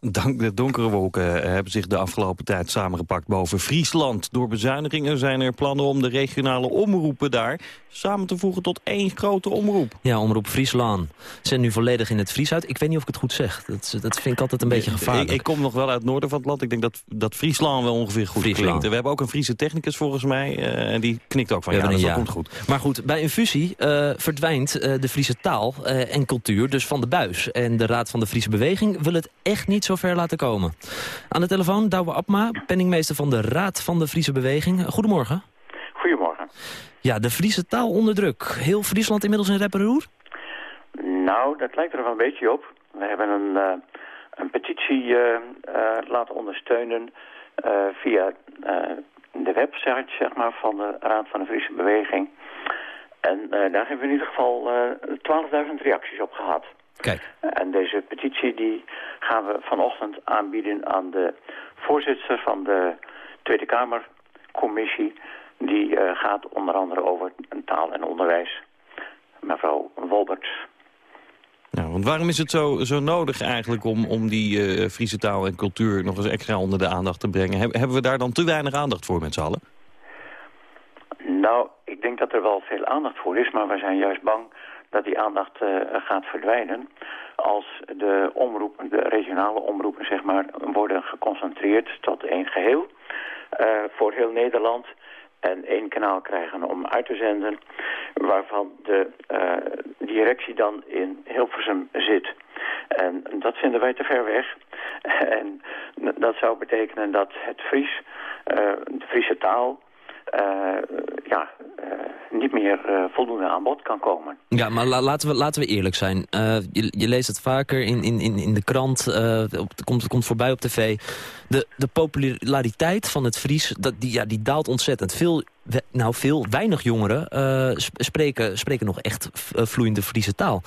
Dank de donkere wolken hebben zich de afgelopen tijd samengepakt boven Friesland. Door bezuinigingen zijn er plannen om de regionale omroepen daar samen te voegen tot één grote omroep. Ja, Omroep Friesland. Zijn nu volledig in het Fries uit. Ik weet niet of ik het goed zeg. Dat, dat vind ik altijd een beetje gevaarlijk. Ik, ik kom nog wel uit het noorden van het land. Ik denk dat, dat Friesland wel ongeveer goed Friesland. klinkt. We hebben ook een Friese technicus volgens mij. eh, en die knikt ook van ja, dat een komt ja. goed. Maar goed, bij een fusie eh, verdwijnt eh, de Friese taal en cultuur dus van de buis. En de Raad van de Friese Beweging wil het echt niet zo ver laten komen. Aan de telefoon Douwe Abma, penningmeester van de Raad van de Friese Beweging. Goedemorgen. Goedemorgen. Ja, de Friese taal onder druk. Heel Friesland inmiddels in rep en roer? Nou, dat lijkt er wel een beetje op. We hebben een, eh, een petitie eh, eh, laten ondersteunen via de website zeg maar, van de Raad van de Friese Beweging. En daar hebben we in ieder geval eh 12.000 reacties op gehad. Kijk. En deze petitie die gaan we vanochtend aanbieden aan de voorzitter van de Tweede Kamercommissie. Die eh, gaat onder andere over taal en onderwijs. Mevrouw Wolberts. Nou, want waarom is het zo, zo nodig eigenlijk om, om die eh, Friese taal en cultuur nog eens extra onder de aandacht te brengen? Heb- hebben we daar dan te weinig aandacht voor met z'n allen? Nou, ik denk dat er wel veel aandacht voor is, maar we zijn juist bang dat die aandacht eh, gaat verdwijnen als de omroepen, de regionale omroepen, zeg maar, worden geconcentreerd tot één geheel eh, voor heel Nederland en één kanaal krijgen om uit te zenden, waarvan de eh, directie dan in Hilversum zit. En dat vinden wij te ver weg. En dat zou betekenen dat het Fries, eh, de Friese taal, ja, eh, niet meer eh, voldoende aan bod kan komen. Ja, maar la- laten, we, laten we eerlijk zijn. Eh, je, je leest het vaker in, in, in, de krant, eh, het, komt, komt voorbij op tv. De, de populariteit van het Fries, dat, die, ja, die daalt ontzettend. Veel, nou, veel, weinig jongeren eh, sp- spreken, spreken nog echt eh, vloeiende Friese taal.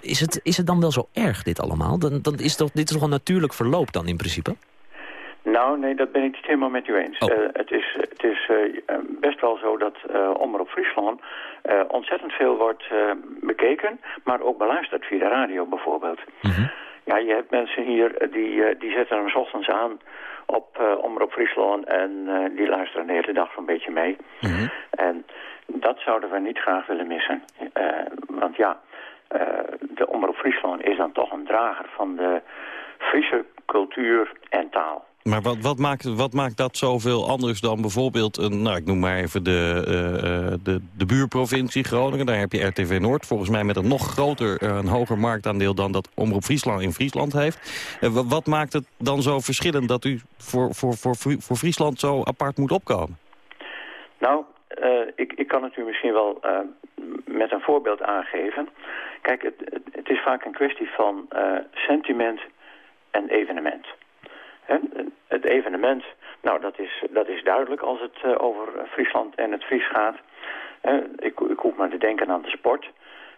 Is het, is het dan wel zo erg, dit allemaal? Dan, dan is toch, dit is toch een natuurlijk verloop dan in principe? Nou, nee, dat ben ik niet helemaal met u eens. Eh, het is, het is eh, best wel zo dat eh Omroep Friesland eh, ontzettend veel wordt eh, bekeken, maar ook beluisterd via de radio bijvoorbeeld. Ja, je hebt mensen hier eh, die, eh, die zetten hem 's ochtends aan op eh Omroep Friesland en eh, die luisteren de hele dag zo'n beetje mee. En dat zouden we niet graag willen missen. Eh, want ja, eh, de Omroep Friesland is dan toch een drager van de Friese cultuur en taal. Maar wat, wat, maakt, wat maakt dat zoveel anders dan bijvoorbeeld, een, nou ik noem maar even de, eh, eh, de, de buurprovincie Groningen. Daar heb je RTV Noord, volgens mij met een nog groter, eh, een hoger marktaandeel dan dat Omroep Friesland in Friesland heeft. Wa- wat maakt het dan zo verschillend dat u voor, voor, voor, voor Friesland zo apart moet opkomen? Nou, ik, ik kan het u misschien wel met een voorbeeld aangeven. Kijk, het, het, is vaak een kwestie van sentiment en evenement. Hè? Het evenement, nou dat is, dat is duidelijk als het eh, over Friesland en het Fries gaat. Ik, ik hoef maar te denken aan de sport,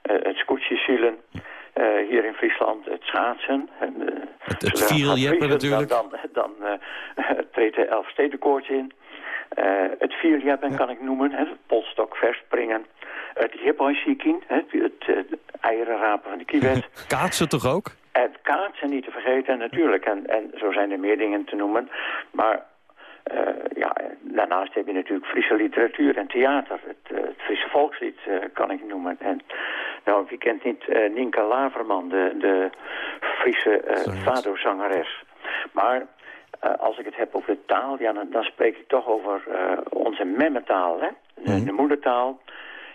eh, het scootjesielen eh, hier in Friesland, het schaatsen. En, eh, Het, het vierjeppen natuurlijk. Dan, dan, dan eh, treedt de Elfstedenkoorts in. Het vierjeppen kan ik noemen, hè, het polstok verspringen. Het hiphoiseeking, het, het, het eieren rapen van de kiewet. Kaatsen toch ook? Het kaatsen niet te vergeten, natuurlijk. En, en zo zijn er meer dingen te noemen. Maar eh, ja, daarnaast heb je natuurlijk Friese literatuur en theater. Het, eh, het Friese volkslied eh, kan ik noemen. En nou, wie kent niet eh Nienke Laverman, de, de Friese fado-zangeres. Maar als ik het heb over de taal, ja, dan, dan spreek ik toch over onze memmetaal, hè? De, de moedertaal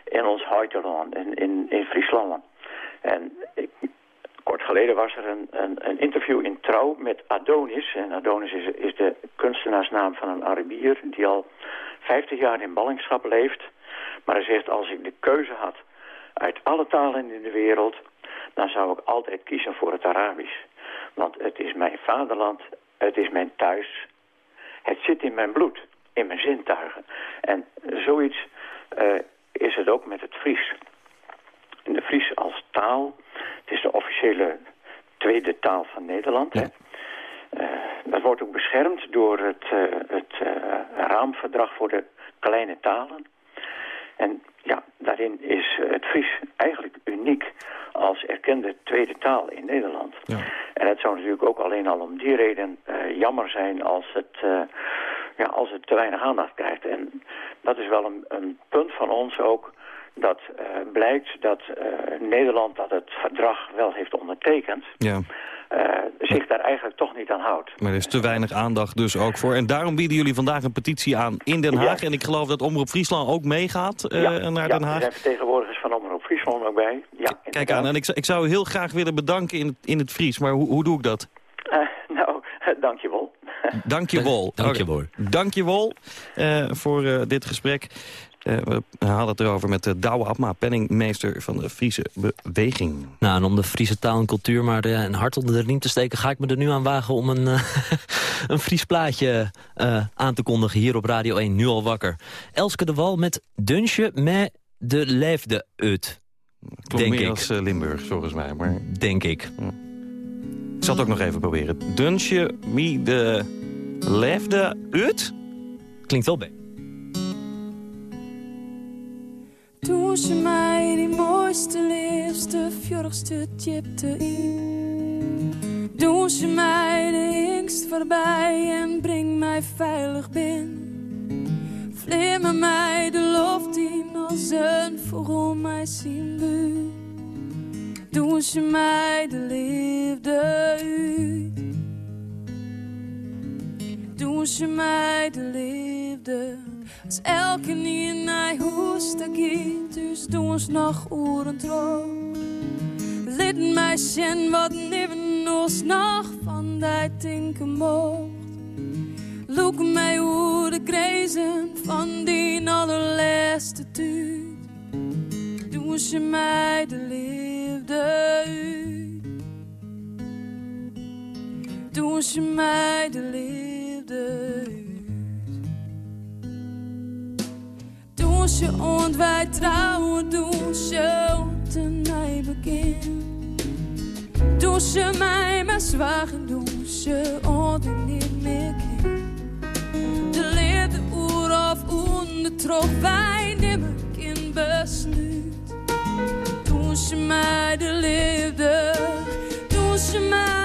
in ons Huiterland, in, in, in Friesland. En ik, kort geleden was er een, een, een interview in Trouw met Adonis. En Adonis is, is de kunstenaarsnaam van een Arabier die al 50 jaar in ballingschap leeft. Maar hij zegt, als ik de keuze had uit alle talen in de wereld, dan zou ik altijd kiezen voor het Arabisch. Want het is mijn vaderland, het is mijn thuis, het zit in mijn bloed, in mijn zintuigen. En zoiets eh, is het ook met het Fries. En de Fries als taal, het is de officiële tweede taal van Nederland. Hè? Eh, dat wordt ook beschermd door het, eh, het eh, raamverdrag voor de kleine talen. En ja, daarin is het Fries eigenlijk uniek als erkende tweede taal in Nederland. En het zou natuurlijk ook alleen al om die reden jammer zijn als het, ja, als het te weinig aandacht krijgt. En dat is wel een, een punt van ons ook dat eh, blijkt dat eh, Nederland dat het verdrag wel heeft ondertekend... Ja. eh, zich daar eigenlijk toch niet aan houdt. Maar er is te weinig aandacht dus ook voor. En daarom bieden jullie vandaag een petitie aan in Den Haag. En ik geloof dat Omroep Friesland ook meegaat eh, naar ja, Den er Haag. zijn vertegenwoordigers van Omroep Friesland ook bij. Ja, Kijk aan, en ik, zou- ik zou u heel graag willen bedanken in, het- in het Fries. Maar hoe, hoe doe ik dat? Eh, nou, dank je wel. Dank je wel. Dank je wel. Dank je wel eh, voor eh, dit gesprek. Eh, we hadden het erover met de Douwe Abma, penningmeester van de Friese Beweging. Nou, en om de Friese taal en cultuur maar eh, een hart onder de riem te steken... ga ik me er nu aan wagen om een, eh, een Fries plaatje eh, aan te kondigen... hier op Radio 1, nu al wakker. Elske de Wal met Dunsje met de Leefde. Klonk Denk meer ik. als eh, Limburg, volgens mij. Maar Denk ik. ik zal het ook nog even proberen. Dunsje, wie de leefde uit? Klinkt wel beter. Toen ze mij die mooiste, liefste, fjordigste tjipte in. Ze mij de ingst voorbij en breng mij veilig binnen. Vlimmer mij de loft in als een vogel mij zien buurt. Ze mij de liefde uit. Ze mij de liefde als elke niet in mijn hoes dat kind, dus doen ons nog oren trouw. Lid zien wat leven ons nog van die tinken mocht. Look mij hoe de krezen van die allerlaatste tuut. Doen ze mij de liefde uit. Doen ze mij de liefde. Ze und doen ze und een nieuw begin. Ze mij maar zwagen, ze und niet meer ken. De leerde oer of onder trof wij nimmer in besluit. Ze mij de liefde, doen ze mij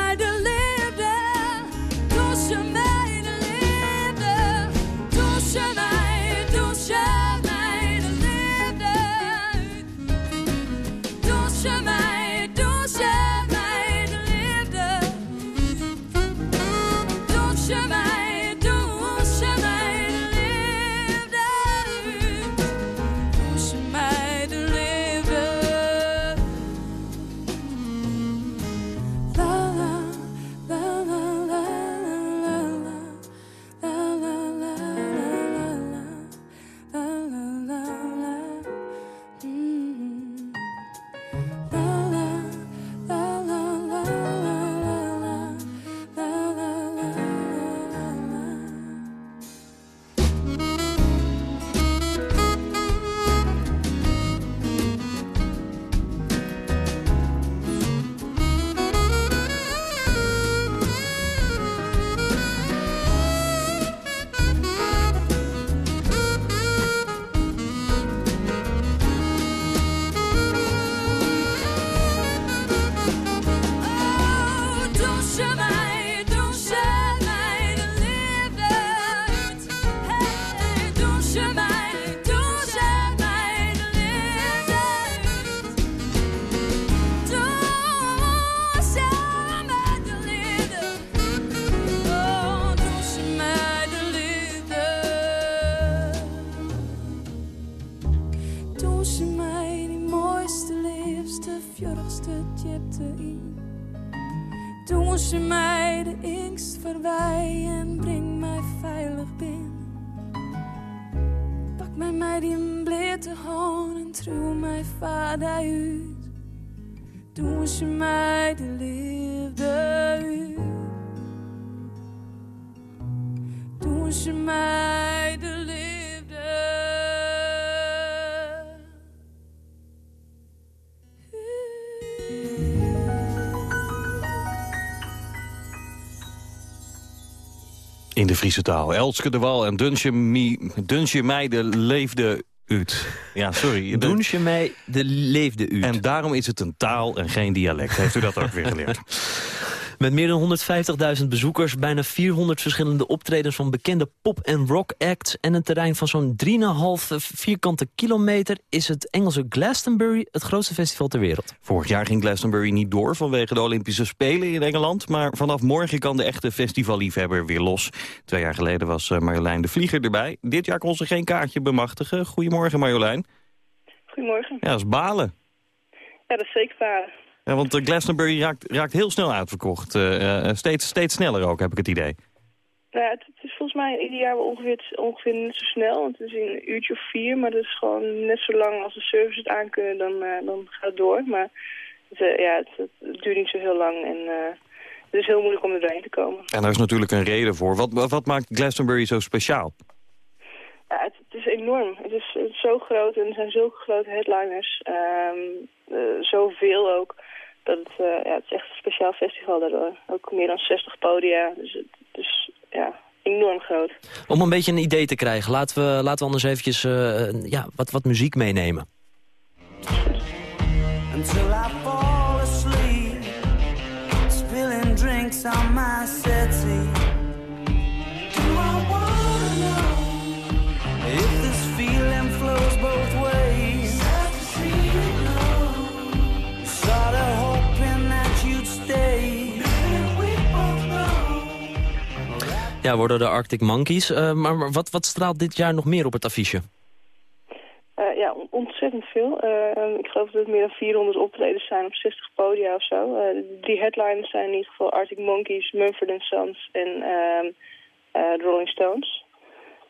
In de Friese taal. Elske de Wal en Dunsje, Meide leefde uit. Ja, sorry. Dunsje mij de leefde uit. En daarom is het een taal en geen dialect. Heeft u dat ook weer geleerd? Met meer dan 150.000 bezoekers, bijna 400 verschillende optredens van bekende pop- en rock acts en een terrein van zo'n 3,5 vierkante kilometer is het Engelse Glastonbury het grootste festival ter wereld. Vorig jaar ging Glastonbury niet door vanwege de Olympische Spelen in Engeland. Maar vanaf morgen kan de echte festivalliefhebber weer los. Twee jaar geleden was eh, Marjolein de Vlieger erbij. Dit jaar kon ze geen kaartje bemachtigen. Goedemorgen Marjolein. Goedemorgen. Ja, dat is balen. Ja, dat is zeker waar. Ja, want eh, Glastonbury raakt, raakt heel snel uitverkocht. Eh, eh, steeds, steeds sneller ook, heb ik het idee. Nou, het, het is volgens mij ieder jaar wel ongeveer, ongeveer net zo snel. Want het is in een uurtje of vier, maar dat is gewoon net zo lang als de service het aankunnen, dan, dan gaat het door. Maar het, ja, het, duurt niet zo heel lang en het is heel moeilijk om er doorheen te komen. En daar is natuurlijk een reden voor. Wat, wat maakt Glastonbury zo speciaal? Ja, het, het is enorm. Het is, het is zo groot en er zijn zulke grote headliners. ehm eh, zoveel ook. Dat het, eh, ja, het is echt een speciaal festival daardoor. Ook meer dan 60 podia. Dus het is ja, enorm groot. Om een beetje een idee te krijgen, laten we, laten we anders eventjes eh, ja, wat, wat muziek meenemen. until I fall asleep, spilling drinks on my settee. Ja, worden de Arctic Monkeys. eh, maar wat, wat straalt dit jaar nog meer op het affiche? Eh, ja, on- ontzettend veel. Eh, ik geloof dat het meer dan 400 optredens zijn op 60 podia of zo. Die headliners zijn in ieder geval Arctic Monkeys, Mumford Sons en ehm, eh, de Rolling Stones.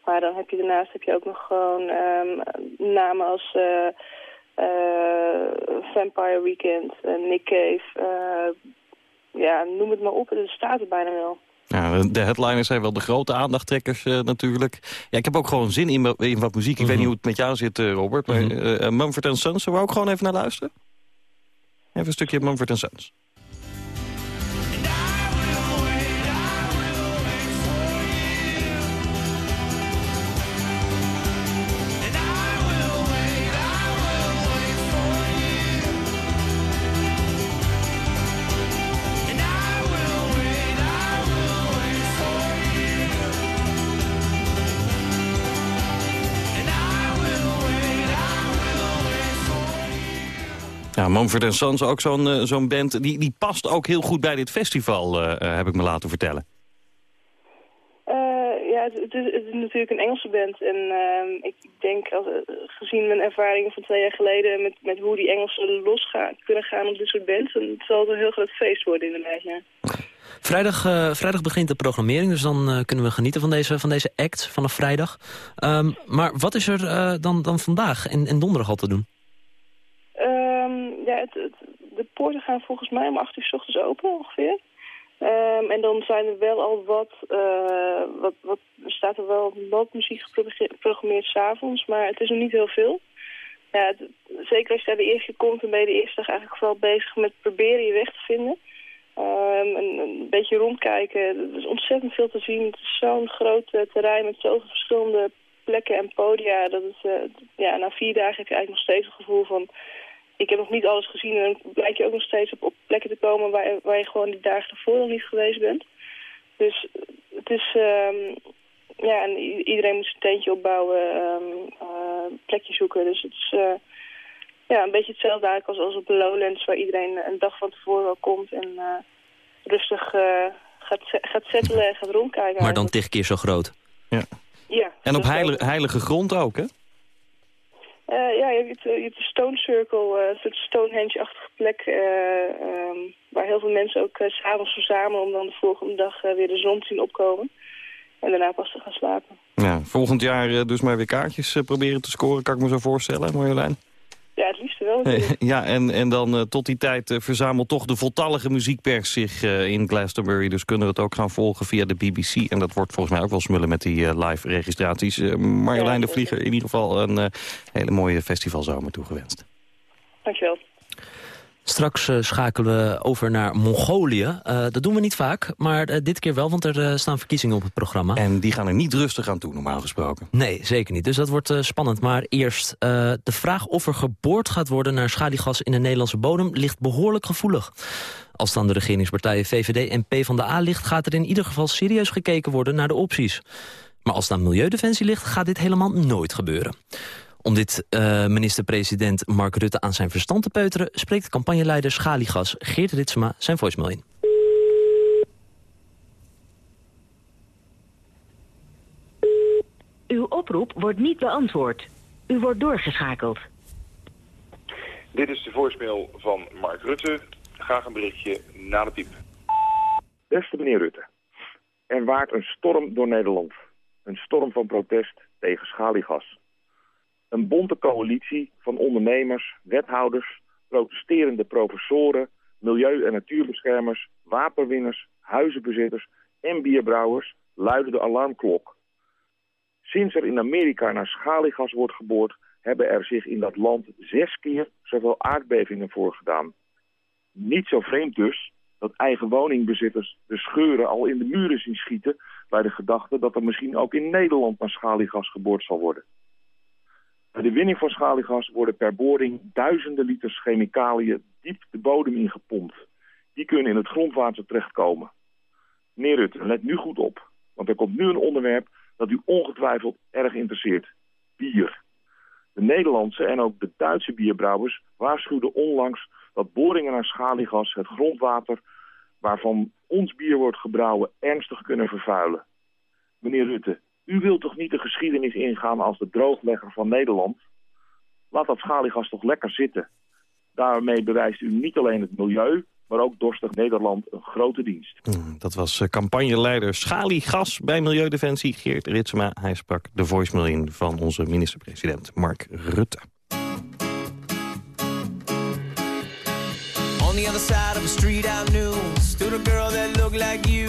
Maar dan heb je daarnaast heb je ook nog gewoon ehm, namen als Vampire Weekend, Nick Cave. ja, noem het maar op. Het staat er bijna wel. Ja, de headliners zijn wel de grote aandachttrekkers eh, natuurlijk. Ja, ik heb ook gewoon zin in, wa- in wat muziek. Ik weet niet hoe het met jou zit, eh, Robert. Maar eh, eh, Mumford Sons, zullen we ook gewoon even naar luisteren? Even een stukje Mumford Sons. Ja, Mumford Sons, ook zo'n eh, zo'n band, die, die past ook heel goed bij dit festival, eh, eh, heb ik me laten vertellen. Eh, ja, het, het is, het is natuurlijk een Engelse band. En ehm, ik denk, als, gezien mijn ervaringen van twee jaar geleden... met, met hoe die Engelsen los gaan, kunnen gaan op dit soort bands... dan zal het een heel groot feest worden inderdaad, ja. Vrijdag, eh, vrijdag begint de programmering, dus dan eh, kunnen we genieten van deze, van deze act vanaf vrijdag. Ehm, maar wat is er eh, dan, dan vandaag en, en donderdag al te doen? De poorten gaan volgens mij om acht uur 's ochtends open ongeveer. Ehm, en dan zijn er wel al wat, eh, wat, wat staat er wel wat muziek geprogrammeerd s'avonds, maar het is nog niet heel veel. Ja, zeker als je daar de eerste keer komt, dan ben je de eerste dag eigenlijk vooral bezig met proberen je weg te vinden. Ehm, en een beetje rondkijken. Er is ontzettend veel te zien. Het is zo'n groot eh, terrein met zoveel verschillende plekken en podia. Dat het, eh, ja, na vier dagen heb je eigenlijk nog steeds het gevoel van... Ik heb nog niet alles gezien en dan blijkt je ook nog steeds op, op plekken te komen waar, je- waar je gewoon die dagen ervoor nog niet geweest bent. Dus het is, ehm, ja, en iedereen moet zijn tentje opbouwen, ehm eh, plekje zoeken. Dus het is eh, ja, een beetje hetzelfde eigenlijk als, als op de Lowlands, waar iedereen een dag van tevoren wel komt en eh, rustig eh, gaat, gaat settelen en gaat rondkijken. Maar dan tig keer zo groot. Ja. Ja. En op heilige, heilige grond ook, hè? Eh, ja, je hebt, eh, je de Stone Circle, eh, een soort Stonehenge-achtige plek... eh, ehm, waar heel veel mensen ook s s'avonds verzamelen... om dan de volgende dag weer de zon te zien opkomen. En daarna pas te gaan slapen. Ja, volgend jaar dus maar weer kaartjes proberen te scoren, kan ik me zo voorstellen, Marjolein. Ja, het liefste wel. Ja, en, en dan eh, tot die tijd eh, verzamelt toch de voltallige muziekpers zich eh, in Glastonbury. Dus kunnen we het ook gaan volgen via de BBC. En dat wordt volgens mij ook wel smullen met die live registraties. Marjolein de Vlieger, in ieder geval een hele mooie festivalzomer toegewenst. Dankjewel. Straks eh, schakelen we over naar Mongolië. Eh, dat doen we niet vaak, maar eh, dit keer wel, want er staan verkiezingen op het programma. En die gaan er niet rustig aan toe, normaal gesproken. Nee, zeker niet. Dus dat wordt spannend. Maar eerst, de vraag of er geboord gaat worden naar schaliegas in de Nederlandse bodem ligt behoorlijk gevoelig. Als dan de regeringspartijen VVD en PvdA ligt, gaat er in ieder geval serieus gekeken worden naar de opties. Maar als het aan Milieudefensie ligt, gaat dit helemaal nooit gebeuren. Om dit eh, minister-president Mark Rutte aan zijn verstand te peuteren... spreekt campagneleider Schaliegas Geert Ritsema zijn voicemail in. Uw oproep wordt niet beantwoord. U wordt doorgeschakeld. Dit is de voicemail van Mark Rutte. Graag een berichtje na de piep. Beste meneer Rutte, er waart een storm door Nederland. Een storm van protest tegen schaliegas. Een bonte coalitie van ondernemers, wethouders, protesterende professoren, milieu- en natuurbeschermers, wapenwinners, huizenbezitters en bierbrouwers luidde de alarmklok. Sinds er in Amerika naar schaliegas wordt geboord, hebben er zich in dat land zes keer zoveel aardbevingen voorgedaan. Niet zo vreemd dus dat eigen woningbezitters de scheuren al in de muren zien schieten bij de gedachte dat er misschien ook in Nederland naar schaliegas geboord zal worden. Bij de winning van schaliegas worden per boring duizenden liters chemicaliën diep de bodem ingepompt. Die kunnen in het grondwater terechtkomen. Meneer Rutte, let nu goed op, want er komt nu een onderwerp dat u ongetwijfeld erg interesseert. Bier. De Nederlandse en ook de Duitse bierbrouwers waarschuwden onlangs dat boringen naar schaliegas het grondwater waarvan ons bier wordt gebrouwen ernstig kunnen vervuilen. Meneer Rutte, u wilt toch niet de geschiedenis ingaan als de drooglegger van Nederland? Laat dat schaliegas toch lekker zitten. Daarmee bewijst u niet alleen het milieu, maar ook dorstig Nederland een grote dienst. Hmm, Dat was eh, campagneleider Schaliegas bij Milieudefensie, Geert Ritsema. Hij sprak de voicemail in van onze minister-president Mark Rutte. On the other side of the street I knew Stood a girl that looked like you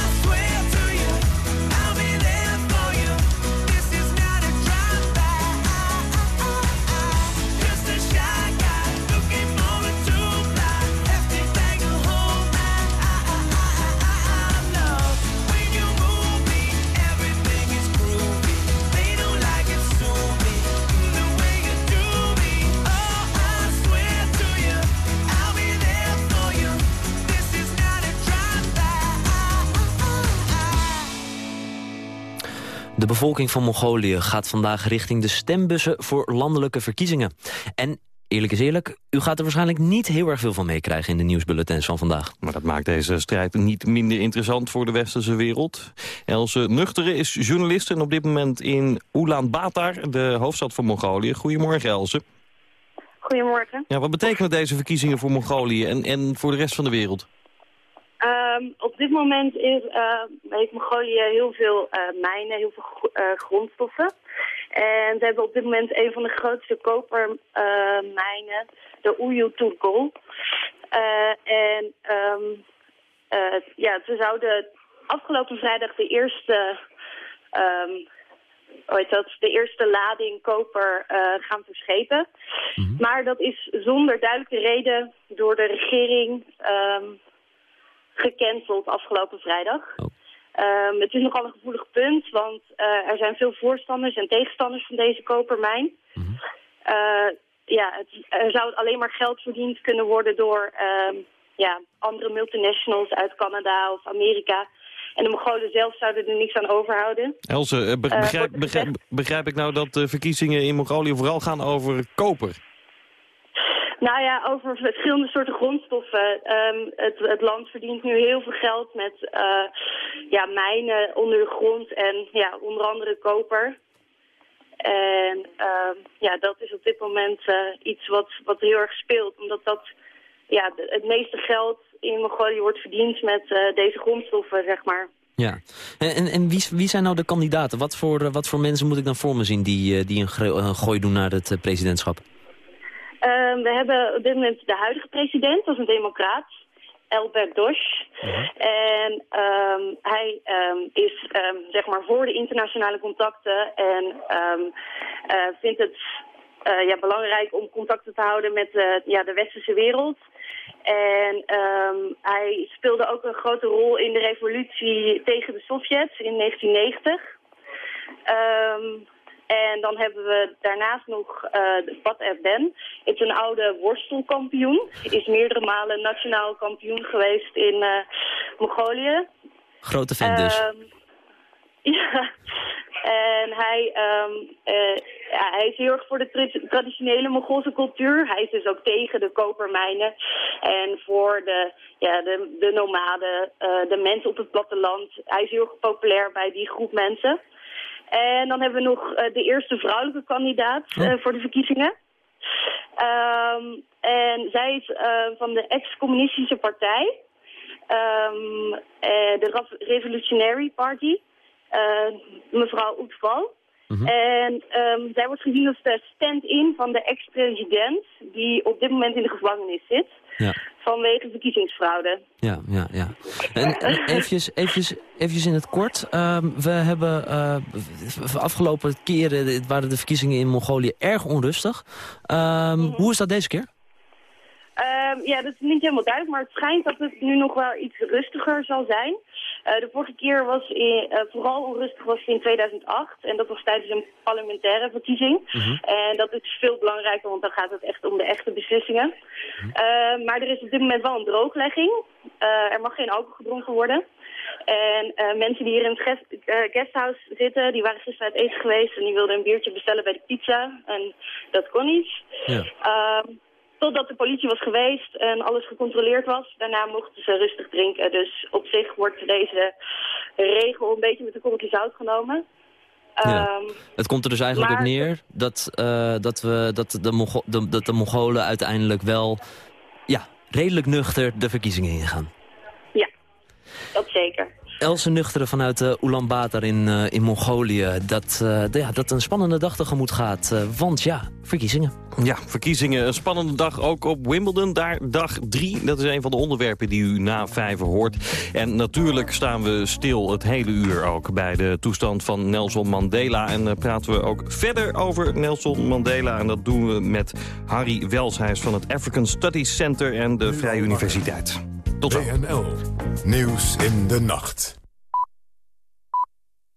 a bevolking van Mongolië gaat vandaag richting de stembussen voor landelijke verkiezingen. En eerlijk is eerlijk, u gaat er waarschijnlijk niet heel erg veel van meekrijgen in de nieuwsbulletins van vandaag. Maar dat maakt deze strijd niet minder interessant voor de westerse wereld. Else Nuchtere is journalist en op dit moment in Ulaanbaatar, de hoofdstad van Mongolië. Goedemorgen Else. Goedemorgen. Ja, wat betekenen deze verkiezingen voor Mongolië en, en voor de rest van de wereld? Ehm, op dit moment is, eh, heeft Mongolië heel veel eh, mijnen, heel veel eh, grondstoffen. En ze hebben op dit moment een van de grootste kopermijnen, de Uyu Turkol. Eh, en ehm, ja, ze zouden afgelopen vrijdag de eerste, ehm, hoe heet dat, de eerste lading koper gaan verschepen. Maar dat is zonder duidelijke reden door de regering ehm, gecanceld afgelopen vrijdag. Ehm, het is nogal een gevoelig punt, want eh, er zijn veel voorstanders en tegenstanders van deze kopermijn. Eh, ja, het, er zou alleen maar geld verdiend kunnen worden door ehm, ja, andere multinationals uit Canada of Amerika. En de Mongolen zelf zouden er niks aan overhouden. Else, eh, begrijp, begrijp ik nou dat de verkiezingen in Mongolië vooral gaan over koper? Nou ja, over verschillende soorten grondstoffen. Ehm, het, het land verdient nu heel veel geld met eh, ja, mijnen onder de grond en ja, onder andere koper. En ehm, ja, dat is op dit moment eh, iets wat, wat heel erg speelt. Omdat dat ja, het meeste geld in Mongolië wordt verdiend met eh, deze grondstoffen, zeg maar. Ja. En, en, wie, wie zijn nou de kandidaten? Wat voor, wat voor mensen moet ik dan voor me zien die, die een, gooi doen naar het presidentschap? Ehm, we hebben op dit moment de huidige president, dat is een democraat, Elbert Dosch. En ehm, hij ehm, is zeg maar voor de internationale contacten en eh, vindt het eh, ja, belangrijk om contacten te houden met ja, de westerse wereld. En hij speelde ook een grote rol in de revolutie tegen de Sovjets in 1990. Ehm, en dan hebben we daarnaast nog eh de Pat Ben. Het is een oude worstelkampioen. Is meerdere malen nationaal kampioen geweest in eh, Mongolië. Grote fan dus. Ehm, ja, en hij, ehm, eh, ja, hij is heel erg voor de tra- traditionele Mongoolse cultuur. Hij is dus ook tegen de kopermijnen en voor de, ja, de, de nomaden, eh, de mensen op het platteland. Hij is heel erg populair bij die groep mensen. En dan hebben we nog eh, de eerste vrouwelijke kandidaat eh, voor de verkiezingen. Ehm, en zij is eh, van de ex-communistische partij, eh, de Revolutionary Party, mevrouw Oetval. En ehm, zij wordt gezien als de stand-in van de ex-president, die op dit moment in de gevangenis zit, Ja. vanwege verkiezingsfraude. Ja, ja, ja. En, en eventjes, eventjes, eventjes in het kort. Ehm, we hebben v- afgelopen keren waren de verkiezingen in Mongolië erg onrustig. Ehm, Hoe is dat deze keer? Ja, dat is niet helemaal duidelijk, maar het schijnt dat het nu nog wel iets rustiger zal zijn. Eh, de vorige keer was in, eh, vooral onrustig was in 2008 en dat was tijdens een parlementaire verkiezing. En dat is veel belangrijker, want dan gaat het echt om de echte beslissingen. Eh, maar er is op dit moment wel een drooglegging. Er mag geen alcohol gedronken worden. En mensen die hier in het guest, guesthouse zitten, die waren gisteren uit eten geweest en die wilden een biertje bestellen bij de pizza. En dat kon niet. Ja. Totdat de politie was geweest en alles gecontroleerd was. Daarna mochten ze rustig drinken. Dus op zich wordt deze regel een beetje met de korreltje zout genomen. Ehm, Het komt er dus eigenlijk maar- op neer dat, eh, dat, we, dat, de Mongo- de, dat de Mongolen uiteindelijk wel ja, redelijk nuchter de verkiezingen ingaan. ja, dat zeker. Else Nuchteren vanuit uh, Ulaanbaatar in, eh, in Mongolië. Dat, eh, ja, dat een spannende dag tegemoet gaat. eh, want ja, verkiezingen. Ja, verkiezingen. Een spannende dag ook op Wimbledon. Daar dag drie. Dat is een van de onderwerpen die u na vijven hoort. En natuurlijk staan we stil het hele uur ook bij de toestand van Nelson Mandela. En praten we ook verder over Nelson Mandela. En dat doen we met Harry Wels. Hij is van het African Studies Center en de Vrije Universiteit. Tot zo. WNL. Nieuws in de nacht.